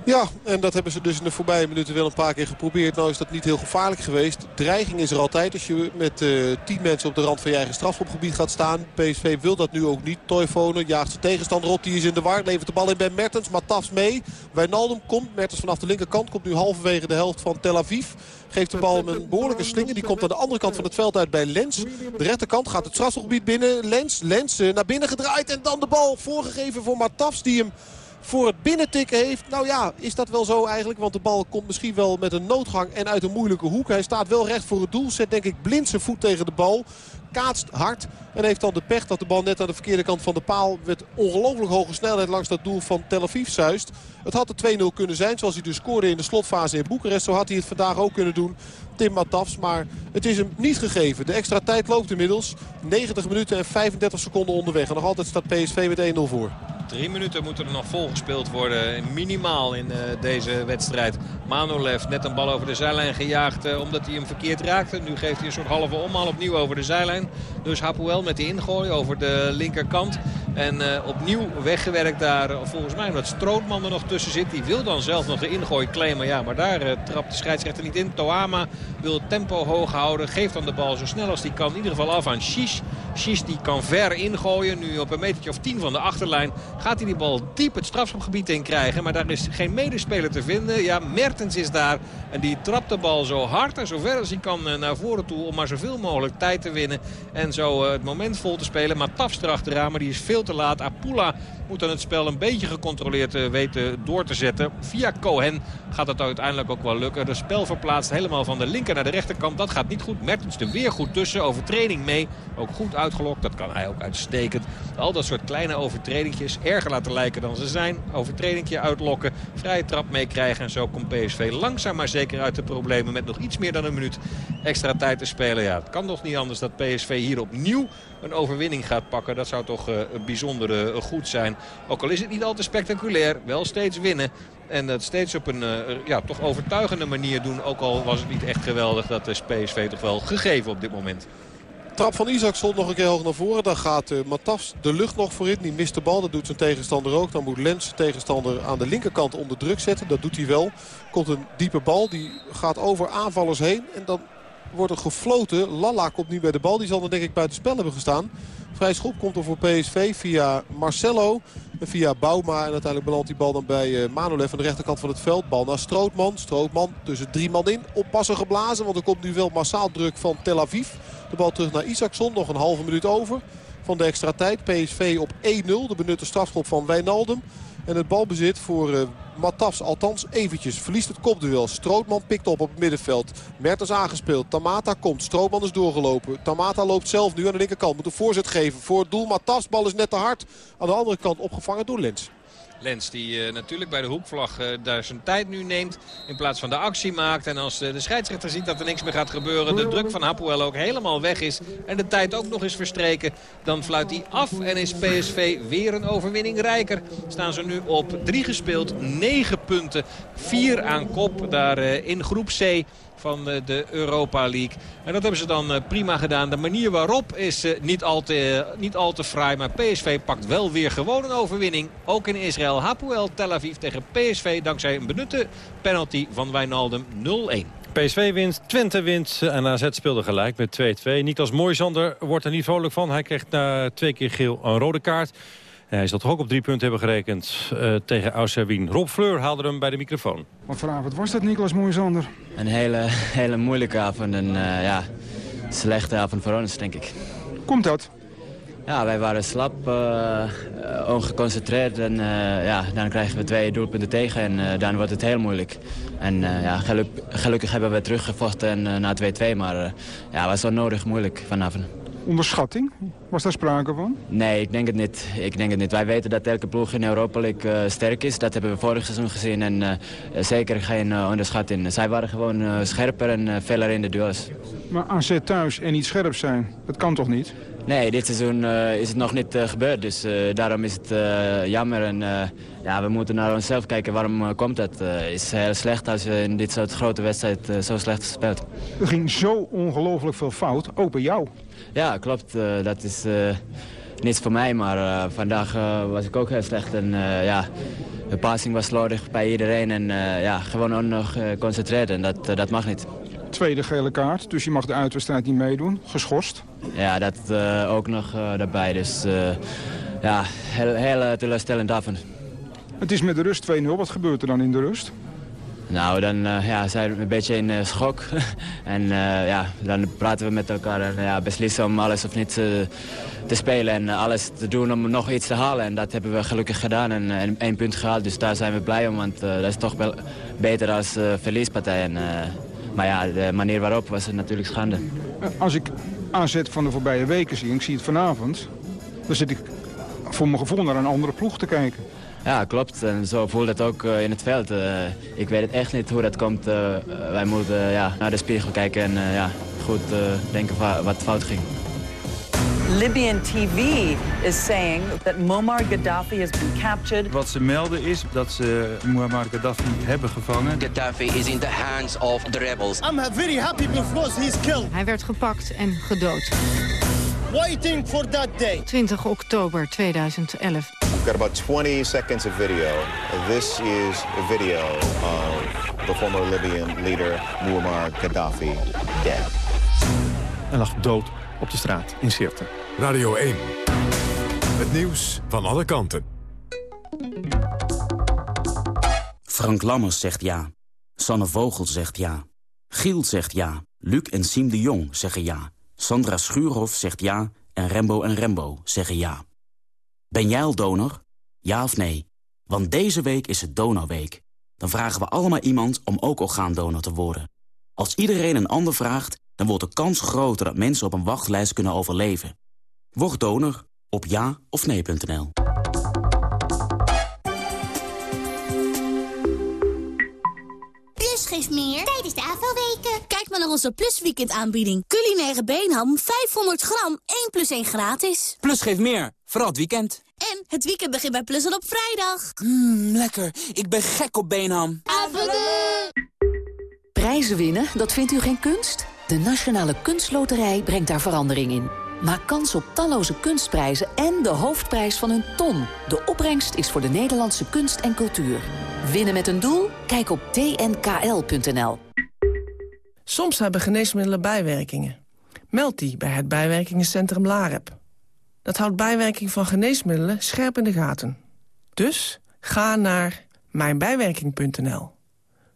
Ja, en dat hebben ze dus in de voorbije minuten wel een paar keer geprobeerd. Nou is dat niet heel gevaarlijk geweest. Dreiging is er altijd als je met uh, tien mensen op de rand van je eigen strafschopgebied gaat staan. PSV wil dat nu ook niet. Toyfonen jaagt zijn tegenstander op. Die is in de war. Levert de bal in bij Mertens. Matafs mee. Wijnaldum komt. Mertens vanaf de linkerkant. Komt nu halverwege de helft van Tel Aviv. Geeft de bal een behoorlijke slinger. Die komt aan de andere kant van het veld uit bij Lens. De rechterkant gaat het strafschopgebied binnen. Lens, Lens uh, naar binnen gedraaid. En dan de bal voorgegeven voor Matafs. Die hem voor het binnentikken heeft. Nou ja, is dat wel zo eigenlijk? Want de bal komt misschien wel met een noodgang en uit een moeilijke hoek. Hij staat wel recht voor het doel. Zet denk ik blind zijn voet tegen de bal. Kaatst hard. En heeft dan de pech dat de bal net aan de verkeerde kant van de paal... met ongelooflijk hoge snelheid langs dat doel van Tel Aviv zuist. Het had de 2-0 kunnen zijn zoals hij dus scoorde in de slotfase in Boekarest. Zo had hij het vandaag ook kunnen doen. Tim Matafs. Maar het is hem niet gegeven. De extra tijd loopt inmiddels. 90 minuten en 35 seconden onderweg. En nog altijd staat PSV met 1-0 voor. Drie minuten moeten er nog volgespeeld worden. Minimaal in uh, deze wedstrijd. Manolev net een bal over de zijlijn gejaagd uh, omdat hij hem verkeerd raakte. Nu geeft hij een soort halve omhaal opnieuw over de zijlijn. Dus Hapoel met die ingooi over de linkerkant. En uh, opnieuw weggewerkt daar. Volgens mij omdat Strootman er nog tussen zit. Die wil dan zelf nog de ingooi claimen. Ja, maar daar trapt de scheidsrechter niet in. Toama wil tempo hoog houden. Geeft dan de bal zo snel als hij kan. In ieder geval af aan Shish. Shish die kan ver ingooien. Nu op een metertje of 10 van de achterlijn. Gaat hij die bal diep het strafschopgebied in krijgen. Maar daar is geen medespeler te vinden. Ja, Mertens is daar. En die trapt de bal zo hard en zo ver als hij kan eh, naar voren toe. Om maar zoveel mogelijk tijd te winnen. En zo het moment vol te spelen. Maar Tafs erachteraan. Maar die is veel te laat. Apula moet dan het spel een beetje gecontroleerd uh, weten door te zetten. Via Cohen gaat het uiteindelijk ook wel lukken. De spel verplaatst helemaal van de linker naar de rechterkant. Dat gaat niet goed. Mertens er weer goed tussen. Overtreding mee. Ook goed uitgelokt. Dat kan hij ook uitstekend. Al dat soort kleine overtredingjes. Erger laten lijken dan ze zijn. Overtredingje uitlokken. Vrije trap meekrijgen. En zo komt PSV langzaam maar zeker uit de problemen. Met nog iets meer dan een minuut extra tijd te spelen. Ja, het kan toch niet anders dat PSV hier opnieuw een overwinning gaat pakken. Dat zou toch uh, bijzonder uh, goed zijn. Ook al is het niet al te spectaculair. Wel steeds winnen. En het steeds op een uh, ja, toch overtuigende manier doen. Ook al was het niet echt geweldig. Dat is PSV toch wel gegeven op dit moment. Trap van Isaac stond nog een keer hoog naar voren. Dan gaat Matas de lucht nog voorin. Die mist de bal. Dat doet zijn tegenstander ook. Dan moet Lens tegenstander aan de linkerkant onder druk zetten. Dat doet hij wel. Komt een diepe bal. Die gaat over aanvallers heen. En dan wordt er gefloten. Lalla komt nu bij de bal. Die zal dan denk ik buiten spel hebben gestaan. Vrij schop komt er voor PSV via Marcelo. En via Bouma. En uiteindelijk belandt die bal dan bij uh, Manolev aan de rechterkant van het veld. Bal naar Strootman. Strootman tussen drie man in. Oppassen geblazen. Want er komt nu wel massaal druk van Tel Aviv. De bal terug naar Isaacson. Nog een halve minuut over van de extra tijd. PSV op 1-0. De benutte strafschop van Wijnaldum. En het balbezit voor Matas althans eventjes. Verliest het kopduel. Strootman pikt op op het middenveld. Mertens aangespeeld. Tamata komt. Strootman is doorgelopen. Tamata loopt zelf nu aan de linkerkant. Moet een voorzet geven voor het doel. Matas bal is net te hard. Aan de andere kant opgevangen door Lens. Lens die uh, natuurlijk bij de hoekvlag uh, daar zijn tijd nu neemt. In plaats van de actie maakt. En als uh, de scheidsrechter ziet dat er niks meer gaat gebeuren. De druk van Hapoel ook helemaal weg is. En de tijd ook nog eens verstreken. Dan fluit hij af en is PSV weer een overwinning rijker. Staan ze nu op drie gespeeld. negen punten. Vier aan kop daar in groep C van eh, de Europa League. En dat hebben ze dan eh, prima gedaan. De manier waarop is eh, niet al, te, niet al te fraai. Maar PSV pakt wel weer gewoon een overwinning. Ook in Israël. Hapoel Tel Aviv tegen PSV. Dankzij een benutte penalty van Wijnaldum 0-1. PSV wint, Twente wint en AZ speelde gelijk met 2-2. Niklas Mooijzander wordt er niet vrolijk van. Hij kreeg na twee keer geel een rode kaart. Hij zal toch ook op drie punten hebben gerekend uh, tegen Auxerwien. Rob Fleur haalde hem bij de microfoon. Wat voor avond was dat, Niklas Mooijzander? Een hele, hele moeilijke avond. Een uh, ja, slechte avond voor ons, denk ik. Komt dat? Ja, wij waren slap, uh, ongeconcentreerd en ja, dan krijgen we twee doelpunten tegen en dan wordt het heel moeilijk. En ja, geluk, gelukkig hebben we teruggevochten na 2-2, maar ja, het was wel nodig moeilijk vanavond. Onderschatting? Was daar sprake van? Nee, ik denk het niet. Ik denk het niet. Wij weten dat elke ploeg in Europa League sterk is. Dat hebben we vorig seizoen gezien en zeker geen onderschatting. Zij waren gewoon scherper en feller in de duels. Maar AZ thuis en niet scherp zijn, dat kan toch niet? Nee, dit seizoen uh, is het nog niet uh, gebeurd. Dus uh, daarom is het jammer. En ja, we moeten naar onszelf kijken. Waarom komt dat? Het is heel slecht als je in dit soort grote wedstrijd zo slecht speelt. Er ging zo ongelooflijk veel fout, ook bij jou. Ja, klopt. dat is niets voor mij. Maar vandaag was ik ook heel slecht. En ja, de passing was slordig bij iedereen. En ja, gewoon nog geconcentreerd. En dat, dat mag niet tweede gele kaart. Dus je mag de uitwedstrijd niet meedoen. Geschorst. Ja, dat uh, ook nog uh, daarbij. Dus uh, ja, heel, heel teleurstellend avond. Het is met de rust 2-0. Wat gebeurt er dan in de rust? Nou, dan ja, zijn we een beetje in schok. en ja, dan praten we met elkaar en ja, beslissen om alles of niet te spelen. En alles te doen om nog iets te halen. En dat hebben we gelukkig gedaan en, en één punt gehaald. Dus daar zijn we blij om, want dat is toch wel beter als verliespartij. En, maar ja, de manier waarop was het natuurlijk schande. Als ik aanzet van de voorbije weken zie, en ik zie het vanavond... dan zit ik voor mijn gevoel naar een andere ploeg te kijken. Ja, klopt. En zo voelt het ook uh, in het veld. Uh, ik weet het echt niet hoe dat komt. Uh, wij moeten ja, naar de spiegel kijken en ja, goed denken wat fout ging. Libyan TV is saying that Muammar Gaddafi has been captured. Wat ze melden is dat ze Muammar Gaddafi hebben gevangen. Gaddafi is in the hands of the rebels. I'm very happy because he's killed. Hij werd gepakt en gedood. Waiting for that day. 20 oktober 2011. We've got about 20 seconds of video. This is a video of the former Libyan leader Muammar Gaddafi dead. Hij lag dood op de straat in Sirte. Radio 1. Het nieuws van alle kanten. Frank Lammers zegt ja. Sanne Vogel zegt ja. Giel zegt ja. Luc en Siem de Jong zeggen ja. Sandra Schuurhof zegt ja. En Rembo en Rembo zeggen ja. Ben jij al donor? Ja of nee? Want deze week is het Donorweek. Dan vragen we allemaal iemand om ook orgaandonor te worden. Als iedereen een ander vraagt, dan wordt de kans groter dat mensen op een wachtlijst kunnen overleven. Word donor op ja of nee.nl. Plus geeft meer tijdens de AVO-weken. Kijk maar naar onze Plus Weekend aanbieding. Culinaire beenham 500 gram, 1 plus 1 gratis. Plus geeft meer, vooral het weekend. En het weekend begint bij Plus al op vrijdag. Mmm, lekker. Ik ben gek op beenham. Prijzen winnen, dat vindt u geen kunst? De Nationale Kunstloterij brengt daar verandering in. Maak kans op talloze kunstprijzen en de hoofdprijs van een ton. De opbrengst is voor de Nederlandse kunst en cultuur. Winnen met een doel? Kijk op tnkl.nl. Soms hebben geneesmiddelen bijwerkingen. Meld die bij het bijwerkingencentrum LAREP. Dat houdt bijwerking van geneesmiddelen scherp in de gaten. Dus ga naar mijnbijwerking.nl.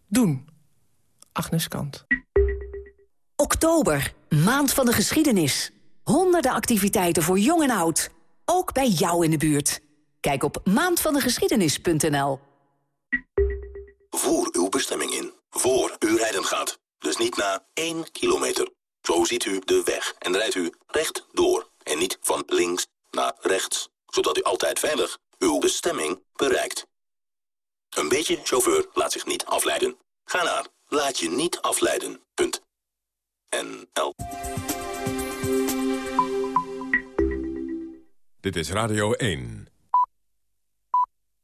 Doen. Agnes Kant. Oktober, maand van de geschiedenis. Honderden activiteiten voor jong en oud. Ook bij jou in de buurt. Kijk op maandvandegeschiedenis.nl. Voer uw bestemming in, voor u rijden gaat. Dus niet na 1 kilometer. Zo ziet u de weg en rijdt u recht door. En niet van links naar rechts. Zodat u altijd veilig uw bestemming bereikt. Een beetje chauffeur laat zich niet afleiden. Ga naar laat je niet afleiden. Punt. NL. Dit is Radio 1.